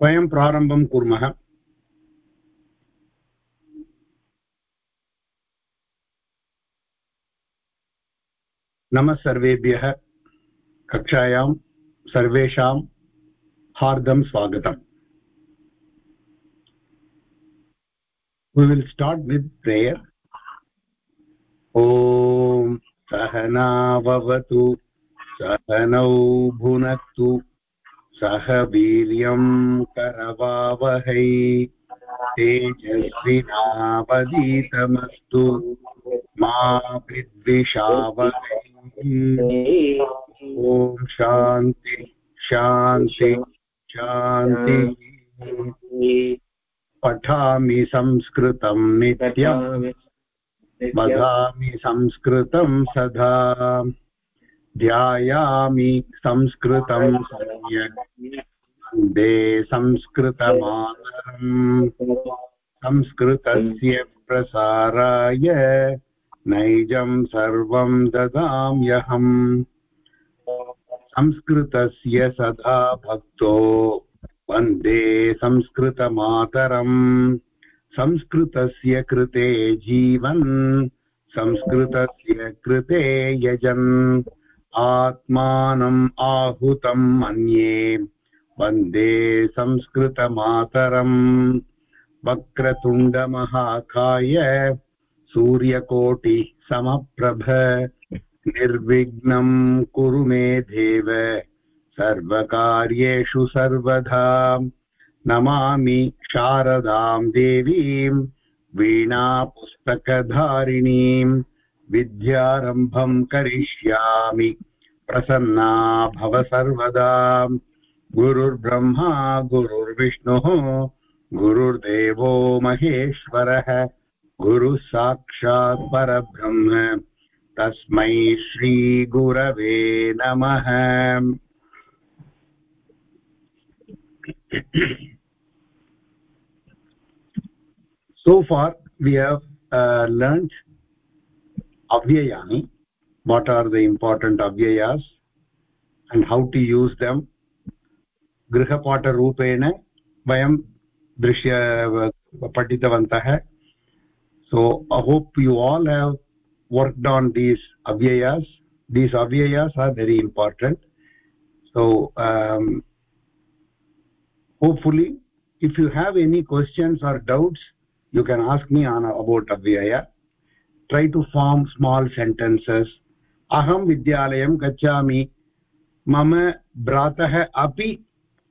वयं प्रारम्भं कुर्मः नमः सर्वेभ्यः कक्षायां सर्वेषां हार्दं स्वागतम् we will start with prayer. ॐ सहनाववतु सहनौ भुनक्तु सह वीर्यं करवावहै। तेजस्विनावदीतमस्तु मा विद्विषावहै। ॐ शान्ति शान्ति शान्ति। पठामि संस्कृतं नित्यम् वदामि संस्कृतं सदा। ध्यायामि संस्कृतं सम्यक्। वंदे संस्कृतमातरम् संस्कृतस्य प्रसाराय नैजं सर्वं ददाम्यहम्। संस्कृतस्य सदा भक्तो वंदे संस्कृतमातरम्। संस्कृतस्य कृते जीवन् संस्कृतस्य कृते यजन्। आत्मानम् आहुतं मन्ये। वंदे संस्कृतमातरम्। वक्रतुण्डमहाकाय सूर्यकोटिः समप्रभ। निर्विघ्नं कुरु मे देव। सर्वकार्येषु सर्वदा नमामि शारदां देवीं। वीणापुस्तकधारिणीं। विद्यारम्भं करिष्यामि। प्रसन्ना भव सर्वदा। गुरुर्ब्रह्मा गुरुर्विष्णुः गुरुर्देवो महेश्वरः। गुरुः साक्षात् परब्रह्म। तस्मै श्रीगुरवे नमः। So far we have uh, learned avyayani what are the important avyayas and how to use them गृहपाठ रूपेण वयं दृश्य पठितवन्तः so i hope you all have worked on these avyayas these avyayas are very important so um, hopefully if you have any questions or doubts you can ask me on about avyaya try to form small sentences अहं विद्यालयं गच्छामि। मम भ्रातः अपि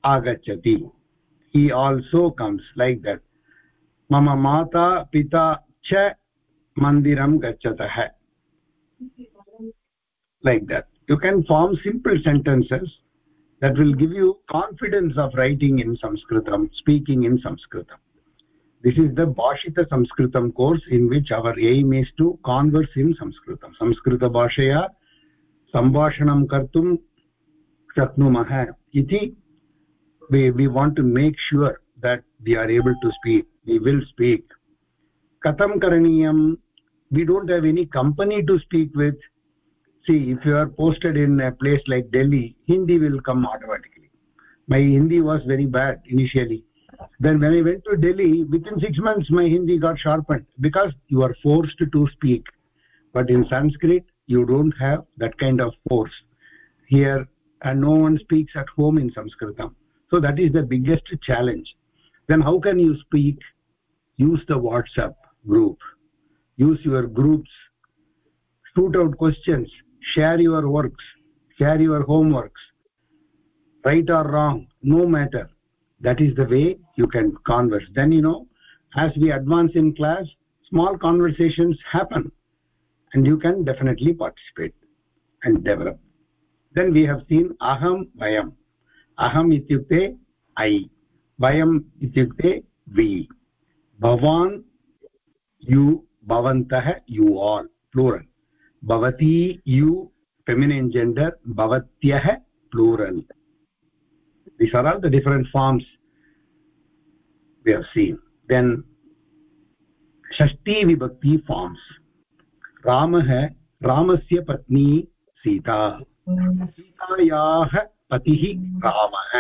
आगच्छति। हि also comes like that मम माता, पिता च मन्दिरं गच्छतः। Like that you can form simple sentences that will give you confidence of writing in संस्कृतं स्पीकिङ्ग् इन् संस्कृतम् this is the bhashita sanskritam course in which our aim is to converse in sanskritam sanskrita bhashaya sambhashanam kartum shaknumah iti we we want to make sure that we are able to speak we will speak katam karaniyam we don't have any company to speak with see if you are posted in a place like delhi hindi will come automatically my hindi was very bad initially then when i went to delhi within 6 months my hindi got sharpened because you are forced to speak. But in sanskrit you don't have that kind of force. Here and no one speaks at home in sanskritam. So that is the biggest challenge. Then how can you speak? Use the whatsapp group. Use your groups. Shoot out questions. Share your works. Share your homeworks. Right or wrong no matter that is the way you can converse then you know as we advance in class small conversations happen and you can definitely participate and develop then we have seen aham vayam aham ityukte i vayam ityukte we bhavan you bhavantah you all plural bhavati you feminine gender bhavatyah plural these are all the different forms we have seen then षष्ठी विभक्ति forms रामः रामस्य पत्नी सीता सीतायाः पतिः रामः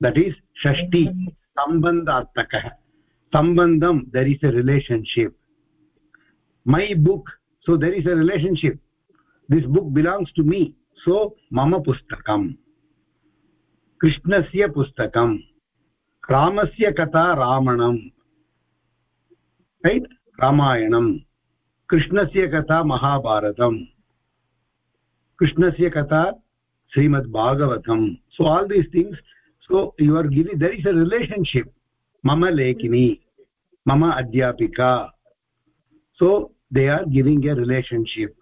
that is षष्टि सम्बन्धार्थकः सम्बन्धं there is a relationship my book so there is a relationship this book belongs to me so mama pustakam कृष्णस्य पुस्तकम्, रामस्य कथा रामणम् रैट् रामायणम्, कृष्णस्य कथा महाभारतम्, कृष्णस्य कथा श्रीमद्भागवतम् so all these things so you are giving there is a relationship मम लेखिनी, मम अध्यापिका. So they are giving a relationship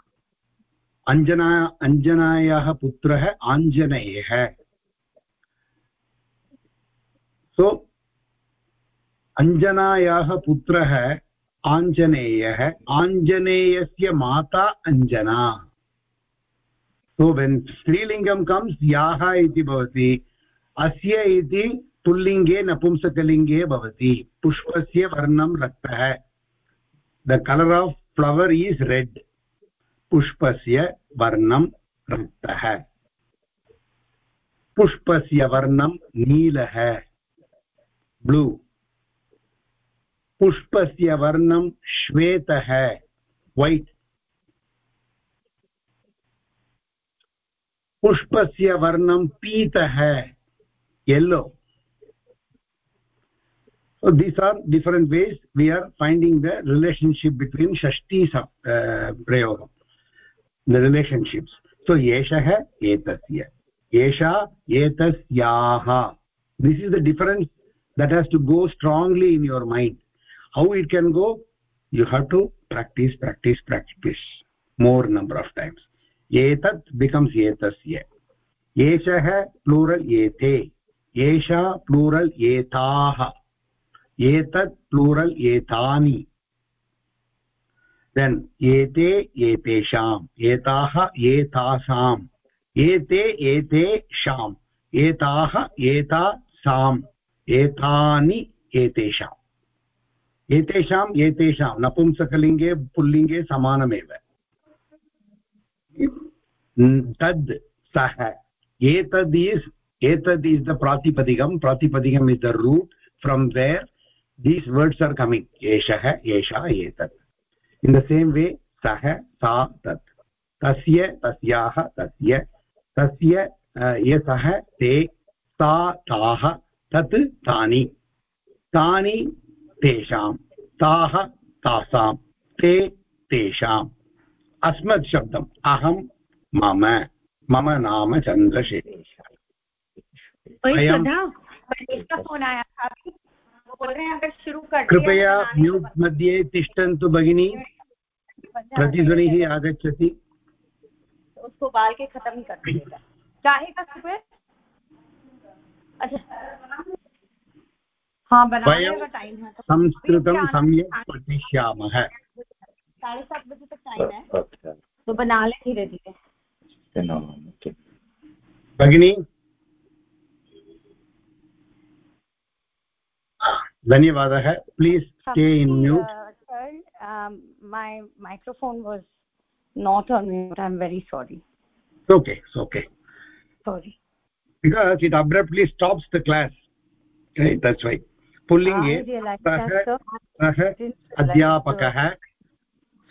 Anjana अञ्जनायाः पुत्रः आञ्जनेयः। Anjaneyah so अञ्जनायाः पुत्रः आञ्जनेयः आञ्जनेयस्य माता अञ्जना सो वेन् स्त्रीलिङ्गं कम्स् याः इति भवति अस्य इति पुल्लिङ्गे नपुंसकलिङ्गे भवति पुष्पस्य वर्णं रक्तः the colour of flower is red पुष्पस्य वर्णं रक्तः पुष्पस्य वर्णं नीलः ब्लू पुष्पस्य वर्णं श्वेतः वैट् पुष्पस्य वर्णं पीतः yellow so these are different ways we are finding the relationship between shashti uh, prayogam the relationships so yeshah etasya yesha etasyaah this is the difference that has to go strongly in your mind how it can go you have to practice practice practice more number of times etat becomes etasya yeshah plural ete yesha plural etaah एतत् plural एतानि then एते एतेषाम् एताः एतासाम् एते एतेषाम् एताः एतासाम् एतानि एतेषाम्। एतेषाम्, एतेषां नपुंसकलिङ्गे, पुल्लिङ्गे समानमेव। तद् सः, एतद् इस् एतद् इस् द प्रातिपदिकं, प्रातिपदिकम् is the root from where these words are coming, एषः, एषा एतत् इन् द सेम् वे, सः, सा, तत्। तस्य, तस्याः, तस्य तस्य ये सः, ते, सा, ताः tat tani tani तेषां। ताः तासां। ते तेषाम् अस्मत् शब्दम् अहं मम। मम नाम चन्द्रशेखर। कृपया म्यूट् मध्ये तिष्ठन्तु भगिनी। प्रतिध्वनिः आगच्छति। उसको बाल के खत्म ही कर दीजिएगा चाहे का सुबह अच्छा। हाँ बनाने का टाइम है तो संस्कृतं सम्यक् पठिष्यामः। साढ़े सात बजे तक टाइम है तो बना ले धीरे धीरे। भगिनी धन्यवादः। Please stay in mute microphone was not on mute. I'm very sorry. It's okay okay okay. Sorry. Because it abruptly stops the class. Right that's why. पुल्लिङ्गे सः अध्यापकः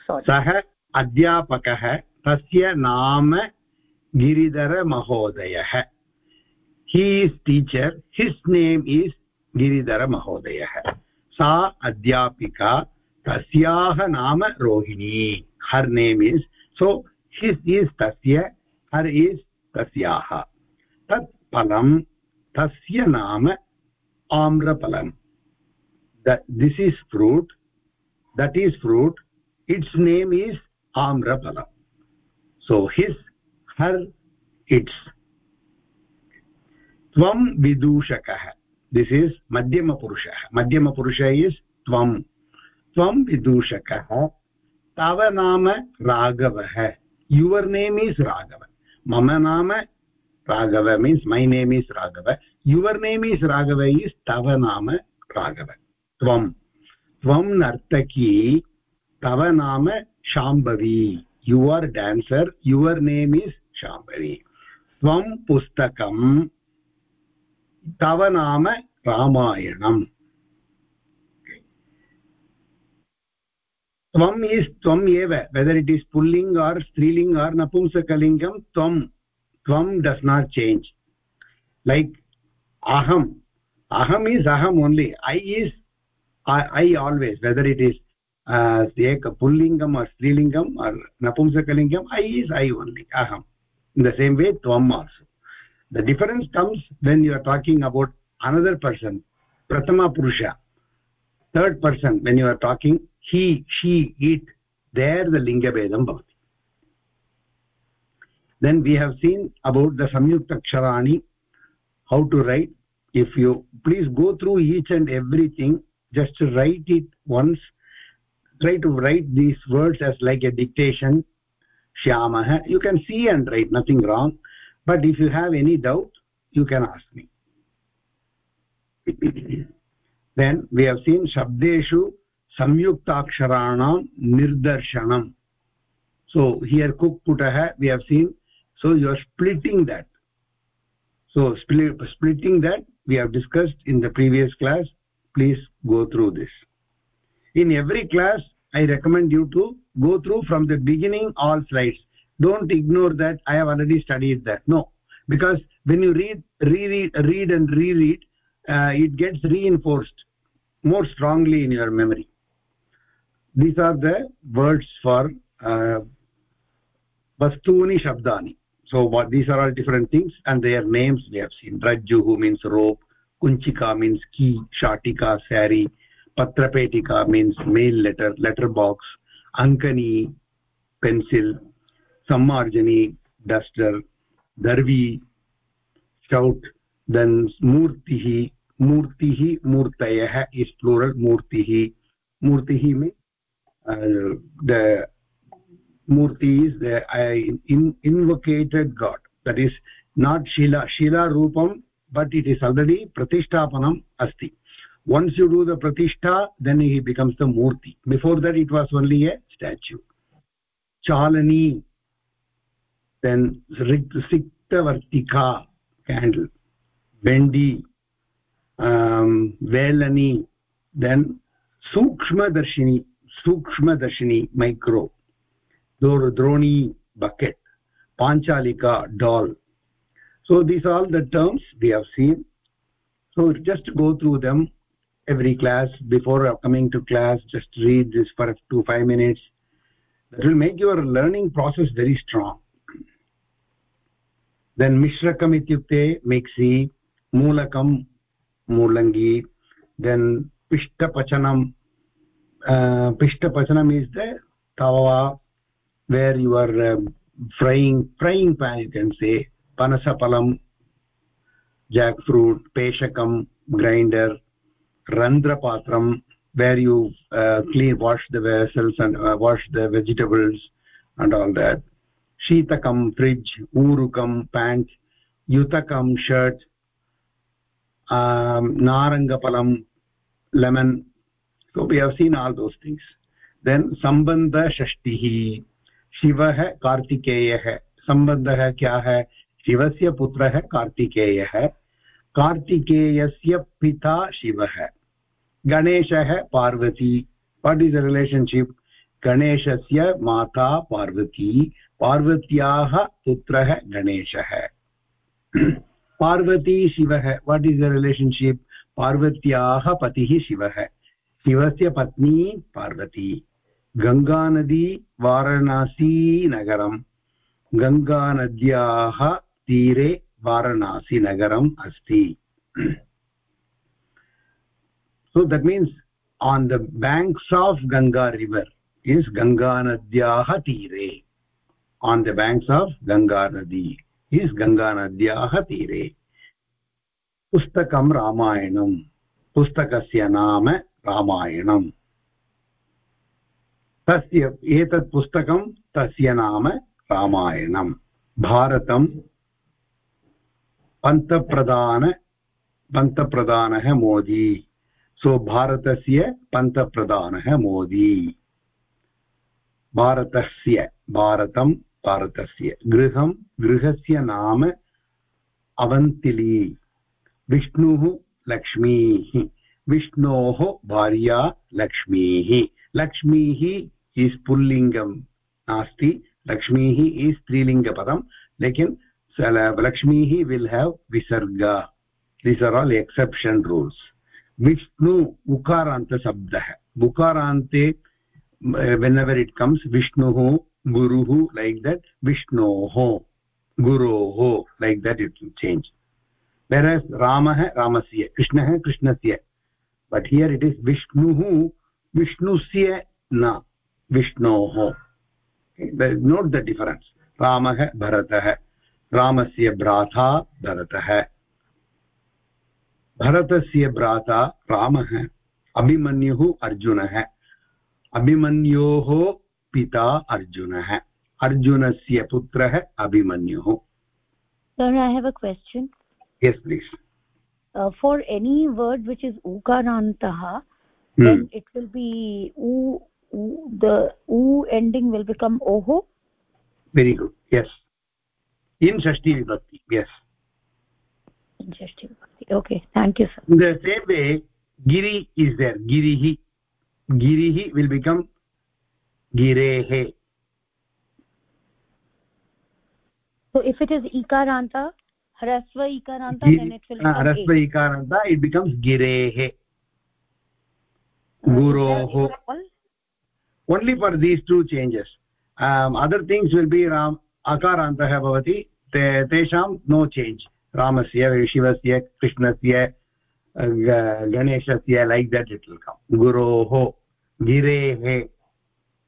सः अध्यापकः तस्य नाम गिरिधरमहोदयः he is teacher his name is गिरिधरमहोदयः सा अध्यापिका तस्याः नाम Rohini her name is so his is तस्य हर् इस् तस्याः तत् फलं तस्य नाम आम्रफलम्। This is fruit that is fruit its name is आम्रफलम्। So his her its त्वं विदूषकः। दिस् इस् मध्यमपुरुषः। मध्यमपुरुष इस् त्वं। त्वं विदूषकः। तव नाम राघवः। Your name is Raghava. मम नाम raghava means my name is raghava your name is raghava is tava nama raghava tvam tvam nartaki tava nama shambhavi you are dancer your name is shambhavi tvam pustakam tava nama ramayanam tvam is tvam eva whether it is pulling or striling or napumsakalingam tvam त्वं does not change like अहम् अहम् is अहम् only I is I always whether it is एक पुल्लिङ्गम् or स्त्रीलिङ्गम् or नपुंसकलिङ्गम् I is I only अहम् in the same way त्वम् also the difference comes when you are talking about another person प्रथमपुरुष third person when you are talking he she it there the लिङ्गभेदं भवति then we have seen about the samyukta aksharani how to write. If you please go through each and everything just write it once. Try to write these words as like a dictation shyamah you can see and write nothing wrong. But if you have any doubt you can ask me. Then we have seen shabdeshu samyuktaksharanam nirdarshanam. So here kukputah we have seen so you are splitting that. So split, splitting that we have discussed in the previous class. Please go through this. In every class i recommend you to go through from the beginning all slides. Don't ignore that i have already studied that. No. Because when you read reread read and reread uh, it gets reinforced more strongly in your memory. These are the words for uh, vastuni shabdani so what these are all different things and their names we have seen rajjuhu means rope kunchika means key shatika sari patrapetika means mail letter letter box ankani pencil sammarjani duster darvi shout then murtihi murtihi murtayah is plural murtihi murtihi means uh, the murti is the in, invocated god. That is not shila shila rupam but it is already pratishtapanam asti. Once you do the pratishtha then he becomes the murti before that it was only a statue. Chalani. Then siktavartika candle. Bendi. Um velani. Then sukshma darshini sukshma darshini micro droni bucket panchalika doll so these are all the terms we have seen so just go through them every class before coming to class just read this for 2 5 minutes that will make your learning process very strong then mishrakam ityukte mixi moolakam moolangi then pishtapachanam uh, pishtapachanam is the tawa where you are um, frying frying pan you can say panasapalam jackfruit peshakam grinder randrapatram where you uh, clean wash the vessels and uh, wash the vegetables and all that sheetakam fridge urukam pant yutakam shirt um, narangapalam lemon so we have seen all those things then sambandha shashtihi शिवः कार्तिकेयः। सम्बन्धः क्या है? शिवस्य पुत्रः कार्तिकेयः। कार्तिकेयस्य पिता शिवः। गणेशः Parvati. What is relationship गणेशस्य माता पार्वती। पार्वत्याः पुत्रः गणेशः। पार्वती शिवः। वाट् इस् द रिलेशन्शिप् पार्वत्याः पतिः शिवः। शिवस्य पत्नी पार्वती। गङ्गानदी वाराणसीनगरं गङ्गानद्याः तीरे वाराणसीनगरम् अस्ति on the banks of ganga river is ganga nadyah tire on the banks of ganga nadi is ganga nadyah tire पुस्तकं रामायणं पुस्तकस्य नाम रामायणम् तस्य एतत् पुस्तकं तस्य नाम रामायणं। भारतं पन्तप्रधान, पन्तप्रधानः मोदी। सो भारतस्य पन्तप्रधानः मोदी। भारतस्य, भारतं, भारतस्य। गृहं, गृहस्य नाम अवन्तिली। विष्णुः लक्ष्मीः। विष्णोः भार्या लक्ष्मीः। लक्ष्मीः इस् पुल्लिङ्गं नास्ति लक्ष्मीः इस् त्रीलिङ्गपदं लेकिन् लक्ष्मीः विल् हेव् विसर्ग these are all exception rules Vishnu उकारान्तशब्दः उकारान्ते वेन्वर् इट् कम्स् विष्णुः गुरुः लैक् दट् विष्णोः गुरोः like that it change whereas रामः रामस्य कृष्णः कृष्णस्य बट् हियर् इट् इस् विष्णुः विष्णुस्य न विष्णोः। नोट् द डिफरेन्स् रामः भरतः रामस्य भ्राता भरतः। भरतस्य भ्राता रामः अभिमन्युः अर्जुनः। अभिमन्योः पिता अर्जुनः। अर्जुनस्य पुत्रः अभिमन्युः। Question yes please for any word which is ऊकारान्तः it will be the u ending will become oho very good yes in shashti vibhakti yes in shashti vibhakti okay thank you sir in the same way giri is there girihi girih will become gireh so if it is ikaranta hrasva ikaranta Giri, then it will become hrasva ikaranta it becomes gireh guroh only for these two changes. Um, other things will be ram akarantah bhavati tesham no change. Ramasya shivasya krishnasya ganeshasya like that it will come. Guroho girehe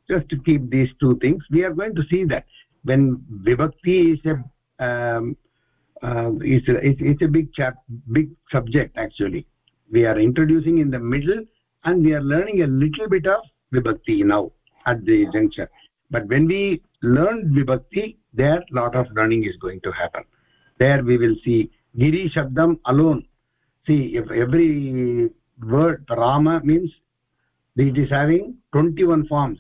just to keep these two things we are going to see that when vibhakti is a um, uh, it's, a, it's, it's a big chap big subject actually. We are introducing in the middle and we are learning a little bit of vibhakti now at the juncture but when we learn vibhakti there lot of learning is going to happen there we will see giri shabdam alone see if every word rama means it is having 21 forms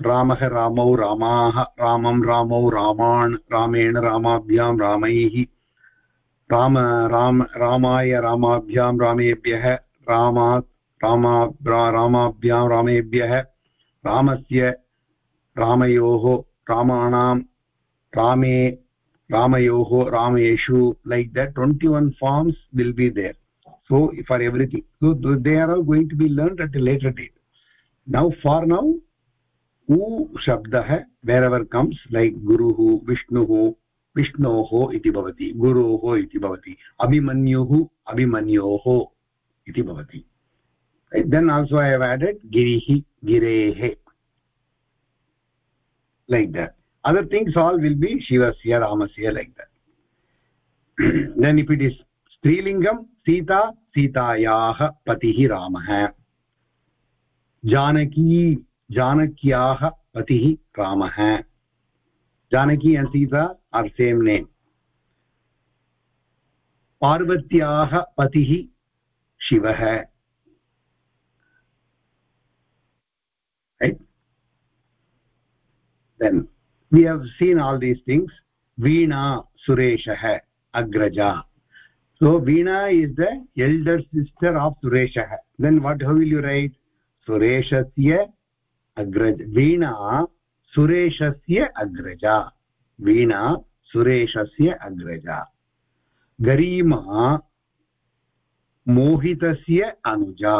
ramah ramau ramah ramam ramau raman ramen ramabhyam ramaihi Rama Rama रामाय रामाभ्यां रामेभ्यः रामात् रामा रामाभ्यां रामेभ्यः, रामस्य रामयोः, रामाणां, रामे, रामयोः, रामेषु like that twenty one forms will be there so for everything so they are all going to be learn at a later date now for now ऊ शब्दः वेर् एवर् कम्स् लैक् गुरुः, विष्णुः, विष्णोः इति भवति, गुरोः इति भवति, अभिमन्युः, अभिमन्योः इति भवति. Then also i have added girihi girehe like that other things all will be shivasya ramasya like that then if it is strilingam sita सीतायाः पतिः रामः जानकी जानक्याः पतिः रामः Janaki and sita are same name पार्वत्याः पतिः शिवः right then we have seen all these things veena sureshah agraja so veena is the elder sister of sureshah then what how will you write sureshasya agraj veena sureshasya agraja veena sureshasya agraja garima mohitasya anuja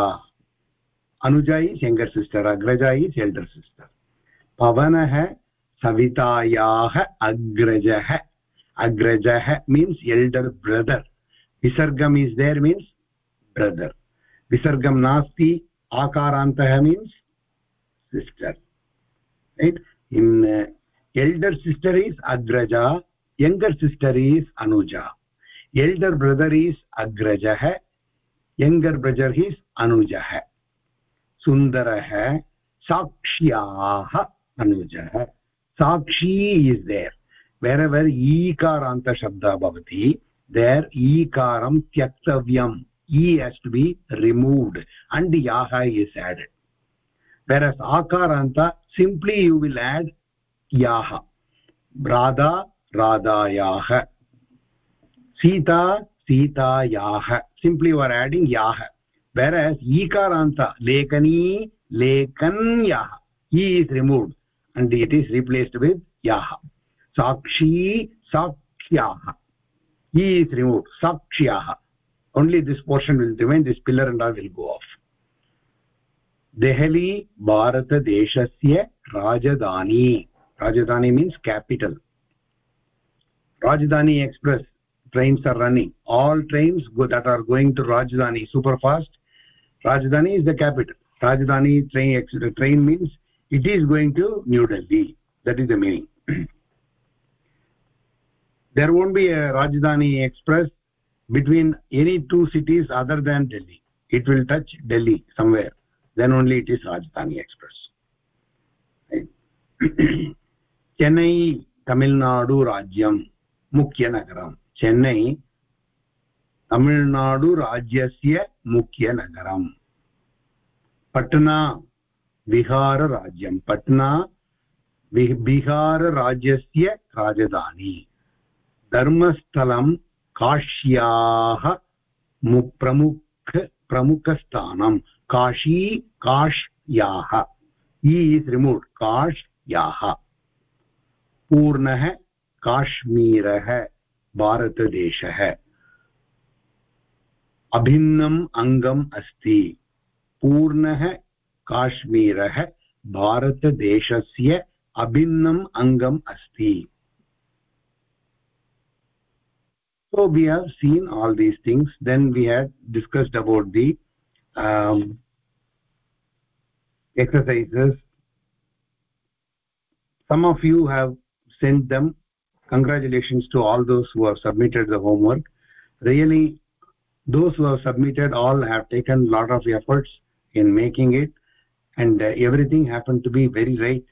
anuja is younger sister agraja is elder sister. pavanah सवितायाः अग्रजः. अग्रजः means elder brother विसर्गम् is there means brother विसर्गं नास्ति, आकारान्तः means sister right in elder sister is अग्रजा younger sister is अनुजा. Elder brother is अग्रजः younger brother is अनुजः. सुन्दरः साक्ष्याः अनुजः। साक्षी इस् देर् वेर् वेर् ईकारान्तशब्दः भवति देर् ईकारं त्यक्तव्यम्। ई has to be removed and याः इस् एडेड् वेर् एस् आकारान्त सिम्प्लि यु विल् एड् याः Radha, राधाया। Sita Sita simply you are adding याः whereas ikaranta lekani lekanyah e is removed and it is replaced with yah sakshi sakshyah e is removed sakshyah only this portion will remain this pillar and all will go off Delhi भारतदेशस्य राजधानी राजधानी means capital rajdhani express trains are running all trains go, that are going to rajdhani super fast rajdhani is the capital. Rajdhani train train means it is going to new delhi. That is the meaning. There won't be a rajdhani express between any two cities other than delhi. It will touch delhi somewhere. Then only it is rajdhani express. Right? chennai tamil nadu rajyam mukhya nagaram. Chennai तमिळ्नाडुराज्यस्य मुख्यनगरम्। पट्ना बिहारराज्यं पट्ना बिहारराज्यस्य राजधानी। धर्मस्थलं काश्याः प्रमुख प्रमुखस्थानं। काशी, काश्याः। इ is removed काश्याः। पूर्णः काश्मीरः, भारतदेशः। अभिन्नम् अङ्गम् अस्ति पूर्णः काश्मीरः भारतदेशस्य अभिन्नम् अङ्गम् अस्ति so we have seen all these things then we had discussed about the um, exercises some of you have sent them congratulations to all those who have submitted the homework really those who have submitted all have taken a lot of efforts in making it and uh, everything happened to be very right.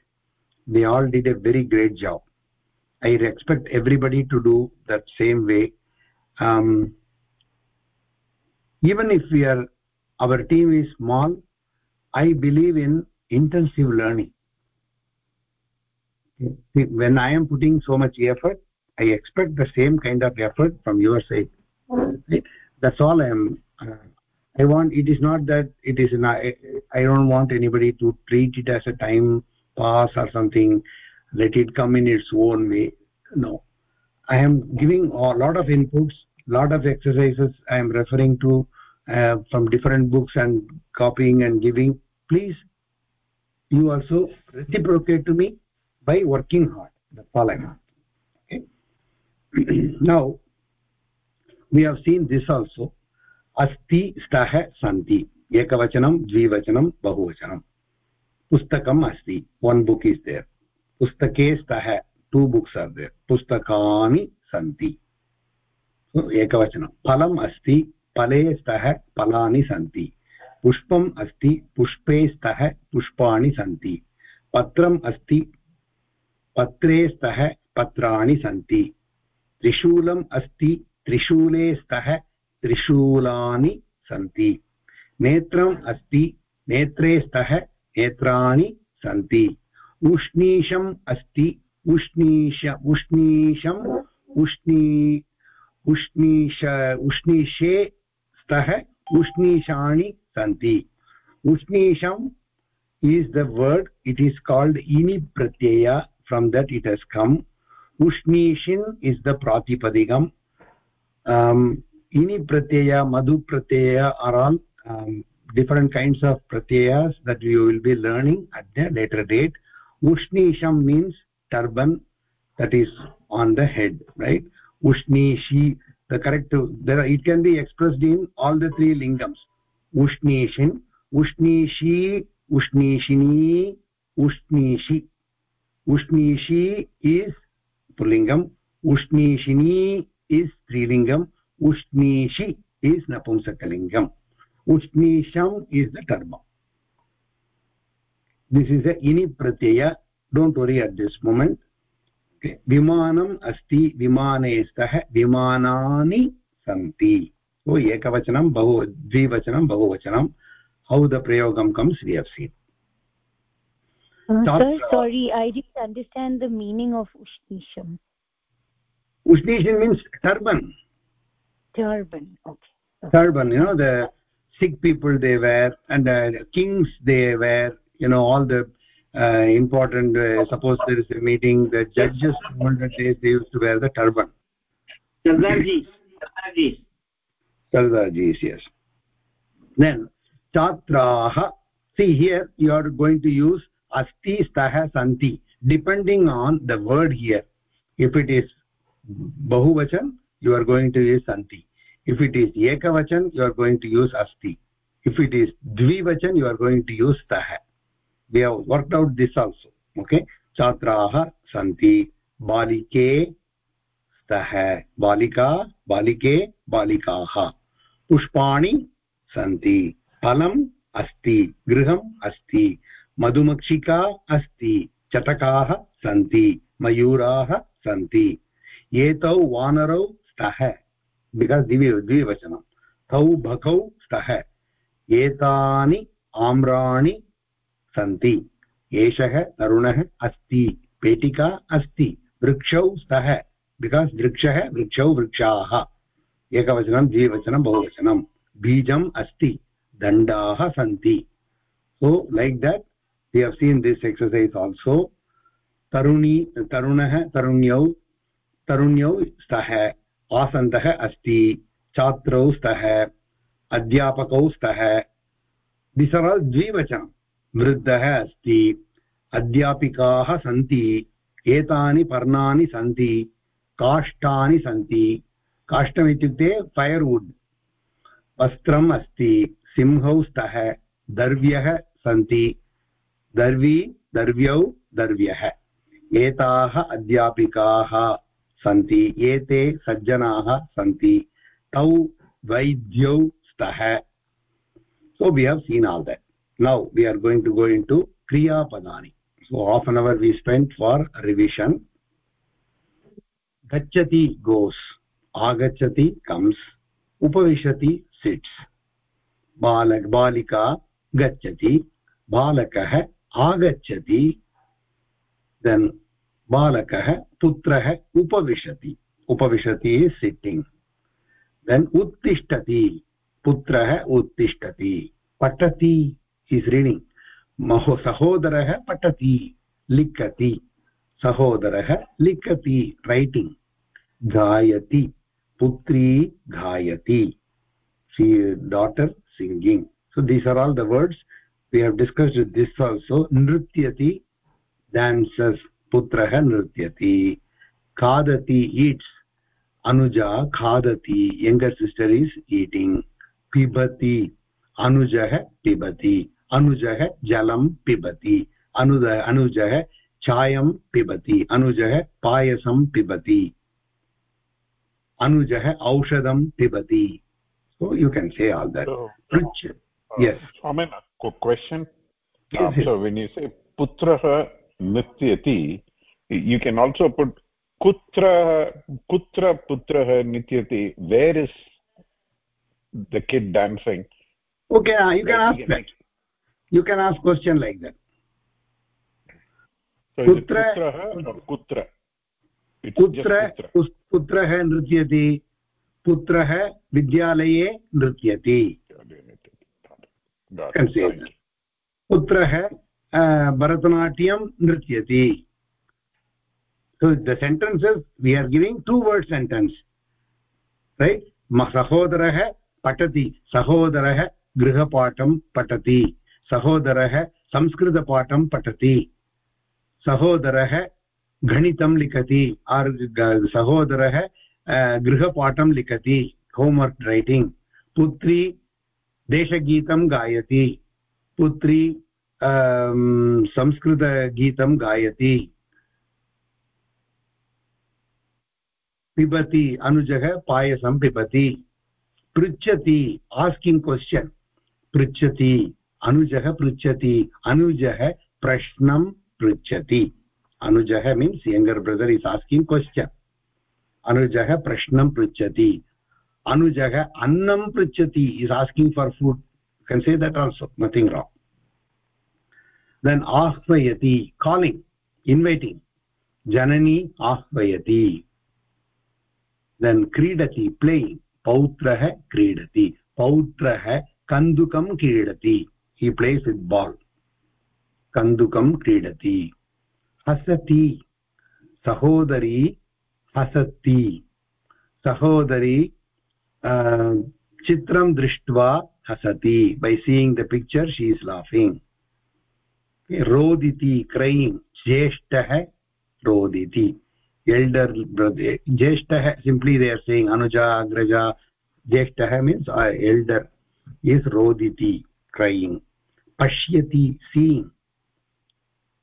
They all did a very great job. I expect everybody to do that same way. Um, even if we are our team is small i believe in intensive learning. When i am putting so much effort i expect the same kind of effort from your side that's all i am uh, i want it is not that it is not, i don't want anybody to treat it as a time pass or something let it come in its own way. No. I am giving a lot of inputs lot of exercises i am referring to uh, from different books and copying and giving. Please you also reciprocate to me by working hard. That's all i want. Okay? Now we have seen this also अस्ति स्तः सन्ति एकवचनं द्विवचनं बहुवचनं पुस्तकम् अस्ति one book is there पुस्तके स्तः टु बुक्स् आर् देर् पुस्तकानि सन्ति एकवचनं फलम् अस्ति फले स्तः फलानि सन्ति पुष्पम् अस्ति पुष्पे स्तः पुष्पाणि सन्ति पत्रम् अस्ति पत्रे स्तः पत्राणि सन्ति त्रिशूलम् अस्ति त्रिशूले स्तः त्रिशूलानि सन्ति। नेत्रम् अस्ति नेत्रे स्तः नेत्राणि सन्ति। उष्णीषम् अस्ति उष्णीष उष्णीषम् उष्णी उष्णीष उष्णीषे स्तः उष्णीषाणि सन्ति। उष्णीषम् the word it is called ini pratyaya from that it has come ushnishin is the pratipadikam um, ini pratyaya madhu pratyaya are all um, different kinds of pratyayas that you will be learning at the later date. Ushnisham means turban that is on the head right? Ushnishi the correct there it can be expressed in all the three lingams. Ushnishin ushnishi ushnishini ushnishi. Ushnishi is pulingam ushnishini is स्त्रीलिङ्गम् उष्णीषि is नपुंसकलिङ्गम् उष्णीषम् is the this is अनि प्रत्यय don't worry at this moment विमानम् अस्ति विमाने स्तः विमानानि सन्ति ओ एकवचनं बहु द्विवचनं बहुवचनं हौ द प्रयोगं कं श्री एफ् सि Uh, sir, sorry, I didn't understand the meaning of Ushnisham. Ushnisham means turban turban okay. okay. Turban you know the sick people they wear and uh, kings they wear you know all the uh, important uh, suppose there is a meeting the judges olden days they used to wear the turban sardarji sardarji sardarji yes. Then chatraah see here you are going to use asti stah santi depending on the word here. If it is बहुवचन you are going to use सन्ति if it is एकवचन you are going to use अस्ति if it is द्विवचन you are going to use तः we have worked out this also okay छात्राः सन्ति बालिके स्तः बालिका बालिके बालिकाः पुष्पाणि सन्ति फलम् अस्ति गृहम् अस्ति मधुमक्षिका अस्ति चटकाः सन्ति मयूराः सन्ति एतौ वानरौ स्तः बिकास् द्वि, द्विवचनं। तौ भकौ स्तः, एतानि आम्राणि सन्ति। एषः तरुणः अस्ति, पेटिका अस्ति, वृक्षौ स्तः बिकास् वृक्षः वृक्षौ वृक्षाः। एकवचनं, द्विवचनं, बहुवचनं। बीजम् अस्ति dandaah santi so, like that, we have seen this exercise also taruni tarunah tarunyau tarunyau stah आसन्तः अस्ति, छात्रौ स्तः, अध्यापकौ स्तः दिस् द्विवचनं वृद्धः अस्ति, अध्यापिकाः सन्ति, एतानि पर्णानि सन्ति, काष्ठानि सन्ति, काष्ठमित्युक्ते फैर्वुड् वस्त्रम् अस्ति, सिंहौ स्तः, दर्व्यः सन्ति, दर्वी, दर्व्यौ, दर्व्यः, एताः अध्यापिकाः। सन्ति एते सज्जनाः सन्ति। तौ वैद्यौ स्तः। So we have seen all that now we are going to going to क्रियापदानि so half an hour we spend for revision गच्छति गोस् आगच्छति कम्स् उपविशति सिट्स् बाल बालिका गच्छति बालकः आगच्छति देन् बालकः पुत्रः उपविशति उपविशति सिट्टिङ्ग् देन् उत्तिष्ठति, पुत्रः उत्तिष्ठति, पठति इस् रीडिङ्ग् महो सहोदरः पठति, लिखति. सहोदरः लिखति रैटिङ्ग् गायति, पुत्री गायति. Daughter singing. So these are all the words we have discussed this also. nrityati dances पुत्रः नृत्यति। खादति ईट्स् अनुजा खादति। यङ्गर् सिस्टर् इस् ईटिङ्ग् पिबति। अनुजः पिबति। अनुजः जलं पिबति। अनुद अनुजः चायं पिबति। अनुजः पायसं पिबति। अनुजः औषधं पिबति। यु केन् से आल् दृच् यस् क्वशन् पुत्रः नित्यति यु केन् आल्सो पुट् कुत्र कुत्र पुत्रः नित्यति where is the kid dancing okay you can you can ask question like that कुत्र कुत्र पुत्रः नृत्यति पुत्रः विद्यालये नृत्यति पुत्रः भरतनाट्यं नृत्यति। So, the sentences, we are giving two word sentence, right? सहोदरः पठति, सहोदरः गृहपाठं पठति, सहोदरः संस्कृतपाठं पठति, सहोदरः गणितं लिखति, आर् सहोदरः गृहपाठं लिखति होम्वर्क् रैटिङ्ग् पुत्री देशगीतं गायति, पुत्री संस्कृतगीतं गायति। पिबति अनुजः पायसं पिबति। पृच्छति, आस्किङ्ग् क्वश्चन्। पृच्छति, अनुजः पृच्छति, अनुजः प्रश्नं पृच्छति। अनुजः means younger brother is asking question. अनुजः प्रश्नं पृच्छति। अनुजः अन्नं पृच्छति is asking for food. Can say that also nothing wrong then आह्वयति कालिङ्ग् इन्वैटिङ्ग् जननी आह्वयति देन् क्रीडति प्लेयिङ्ग् पौत्रः क्रीडति पौत्रः कन्दुकं क्रीडति हि प्लेस् वित् बाल् कन्दुकं क्रीडति हसति सहोदरी हसति सहोदरी चित्रं दृष्ट्वा हसति by seeing the picture she is laughing रोदिति crying ज्येष्ठः रोदिति। एल्डर् ज्येष्ठः सिम्प्लि दे आर् सेयिङ्ग् अनुजा, अग्रजा, ज्येष्ठः मीन्स् एल्डर् इस् रोदिति क्रैङ्ग् पश्यति सीङ्ग्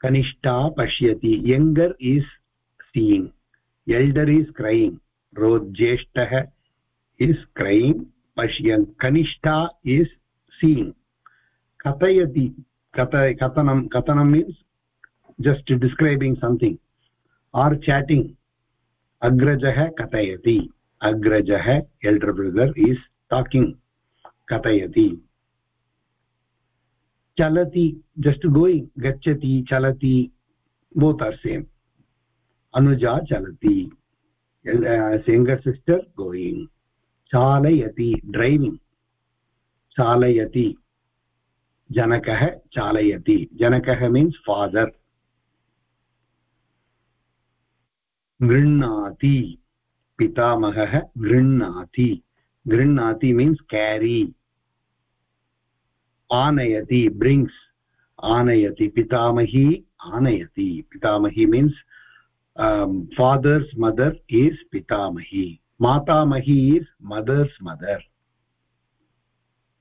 कनिष्ठा पश्यति younger is seeing elder is crying रो, ज्येष्ठः इस् क्रैङ्ग् पश्यन् कनिष्ठा इस् सीङ्ग् कथयति कथ कथनं कथनं means just describing something or chatting अग्रजः कथयति अग्रजः एल्डर् ब्रदर् इस् टाकिङ्ग् कथयति चलति जस्ट् गोयिङ्ग् गच्छति चलति बोत् आर् सेम् अनुजा चलति यङ्गर् सिस्टर् गोयिङ्ग् चालयति ड्रैविङ्ग् चालयति जनकः चालयति। जनकः मीन्स् फादर् गृह्णाति। पितामहः गृह्णाति। गृह्णाति मीन्स् केरी आनयति ब्रिङ्ग्स् आनयति, पितामही आनयति। पितामही मीन्स् फादर्स् मदर् इस् पितामही। मातामही इस् मदर्स् मदर्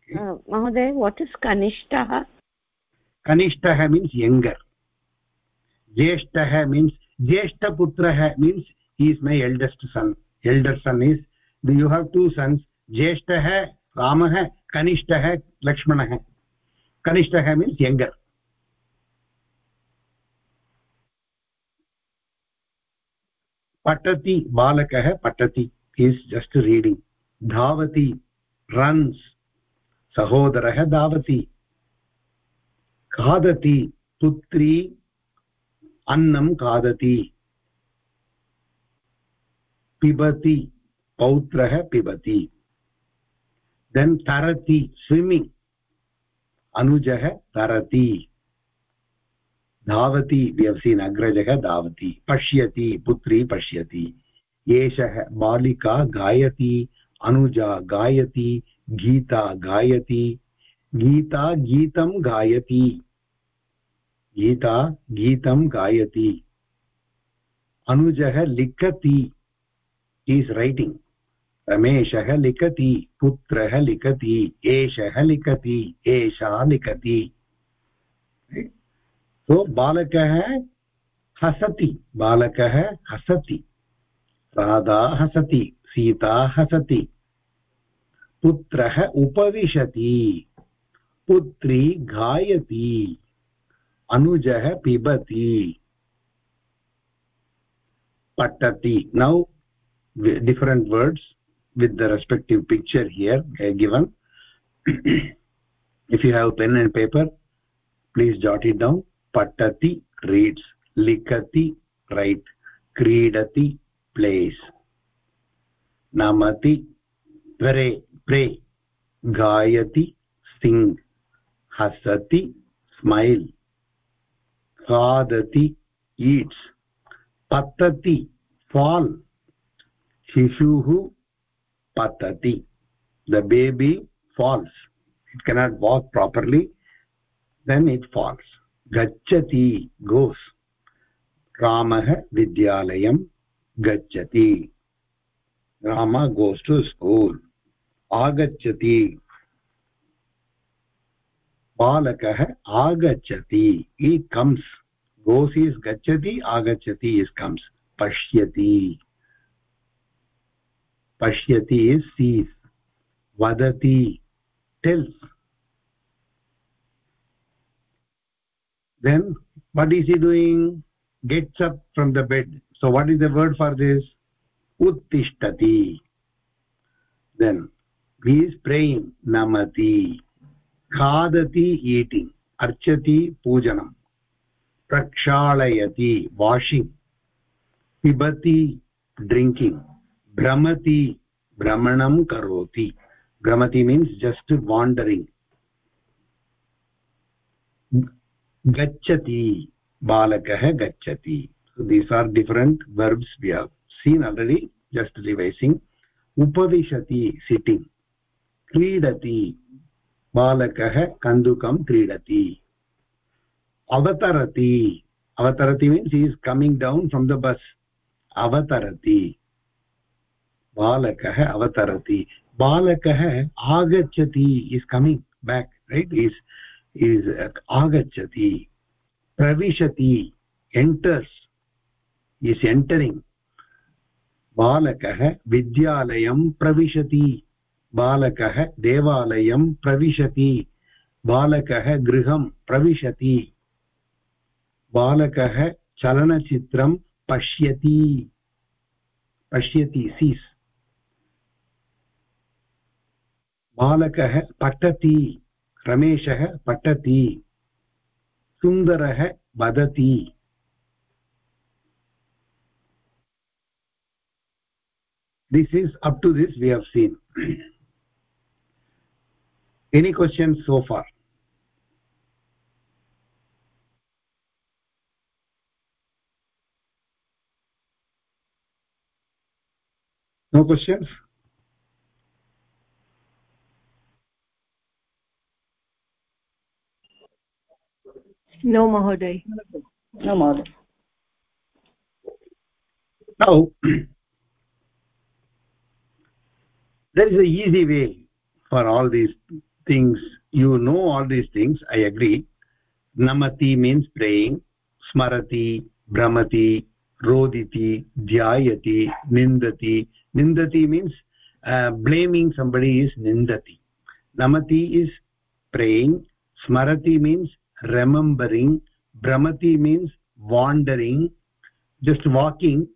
महोदय वाट् इस् कनिष्ठः कनिष्ठः मीन्स् यङ्गर् ज्येष्ठः means ज्येष्ठपुत्रः means is my eldest son. Elder son is, do you have two sons? ज्येष्ठः रामः कनिष्ठः लक्ष्मणः कनिष्ठः मीन्स् यङ्गर् पठति बालकः पठति is just reading. धावति runs. सहोदरः धावति खादति पुत्री, अन्नं खादति। पिबति पौत्रः पिबति। देन् तरति स्विम्मिङ्ग् अनुजः तरति। धावति व्यवसीन् अग्रजः धावति। पश्यति, पुत्री पश्यति। एषः बालिका गायति, अनुजा गायति। गीता गायति, गीता गीतं गायति। गीता गीतं गायति। अनुजः लिखति ईस् रैटिङ्ग् रमेशः लिखति, पुत्रः लिखति, एषः लिखति, एषा लिखति। सो बालकः हसति बालकः हसति। राधा हसति, सीता हसति। पुत्रः उपविशति, पुत्री गायति अनुजः पिबति। पठति। Now different words with the respective picture here given if you have pen and paper please jot it down पठति रीड्स् लिखति रैट् क्रीडति प्लेस् नमति वरे प्रे गायति सिङ्ग् हसति स्मैल् खादति ईट्स्, पतति फाल्, शिशुः पतति, the baby falls, it cannot walk properly, then it falls, गच्छति गोस्, रामः विद्यालयं गच्छति, Rama goes to school. Agachati बालकः आगच्छति he comes goes is gachati agachati is comes pashyati pashyati is sees vadati tells then what is he doing gets up from the bed so what is the word for this uttishtati then he is praying namati khadati eating archati pujanam prakshalayati washing pibati drinking भ्रमति भ्रमणं करोति भ्रमति means just wandering गच्छति बालकः गच्छति these are different verbs we have seen already just revising उपविशति sitting क्रीडति। बालकः कन्दुकं क्रीडति। अवतरति। अवतरति means is coming down from the bus अवतरति। बालकः अवतरति। बालकः आगच्छति। Is coming back right is is आगच्छति। प्रविशति। एण्टर्स् इस् एण्टरिङ्ग् बालकः विद्यालयं प्रविशति। बालकः देवालयं प्रविशति, बालकः गृहं प्रविशति, बालकः चलनचित्रं पश्यति पश्यति, सीस्। बालकः पठति, रमेशः पठति, सुन्दरः वदति। This is up to this we have seen. Any questions so far? No questions? No mahoday no mahoday now there is a easy way for all these things you know all these things i agree. Namati means praying smarati brahmati roditi dhyayati nindati. Nindati means uh, blaming somebody is nindati. Namati is praying smarati means remembering brahmati means wandering. Just walking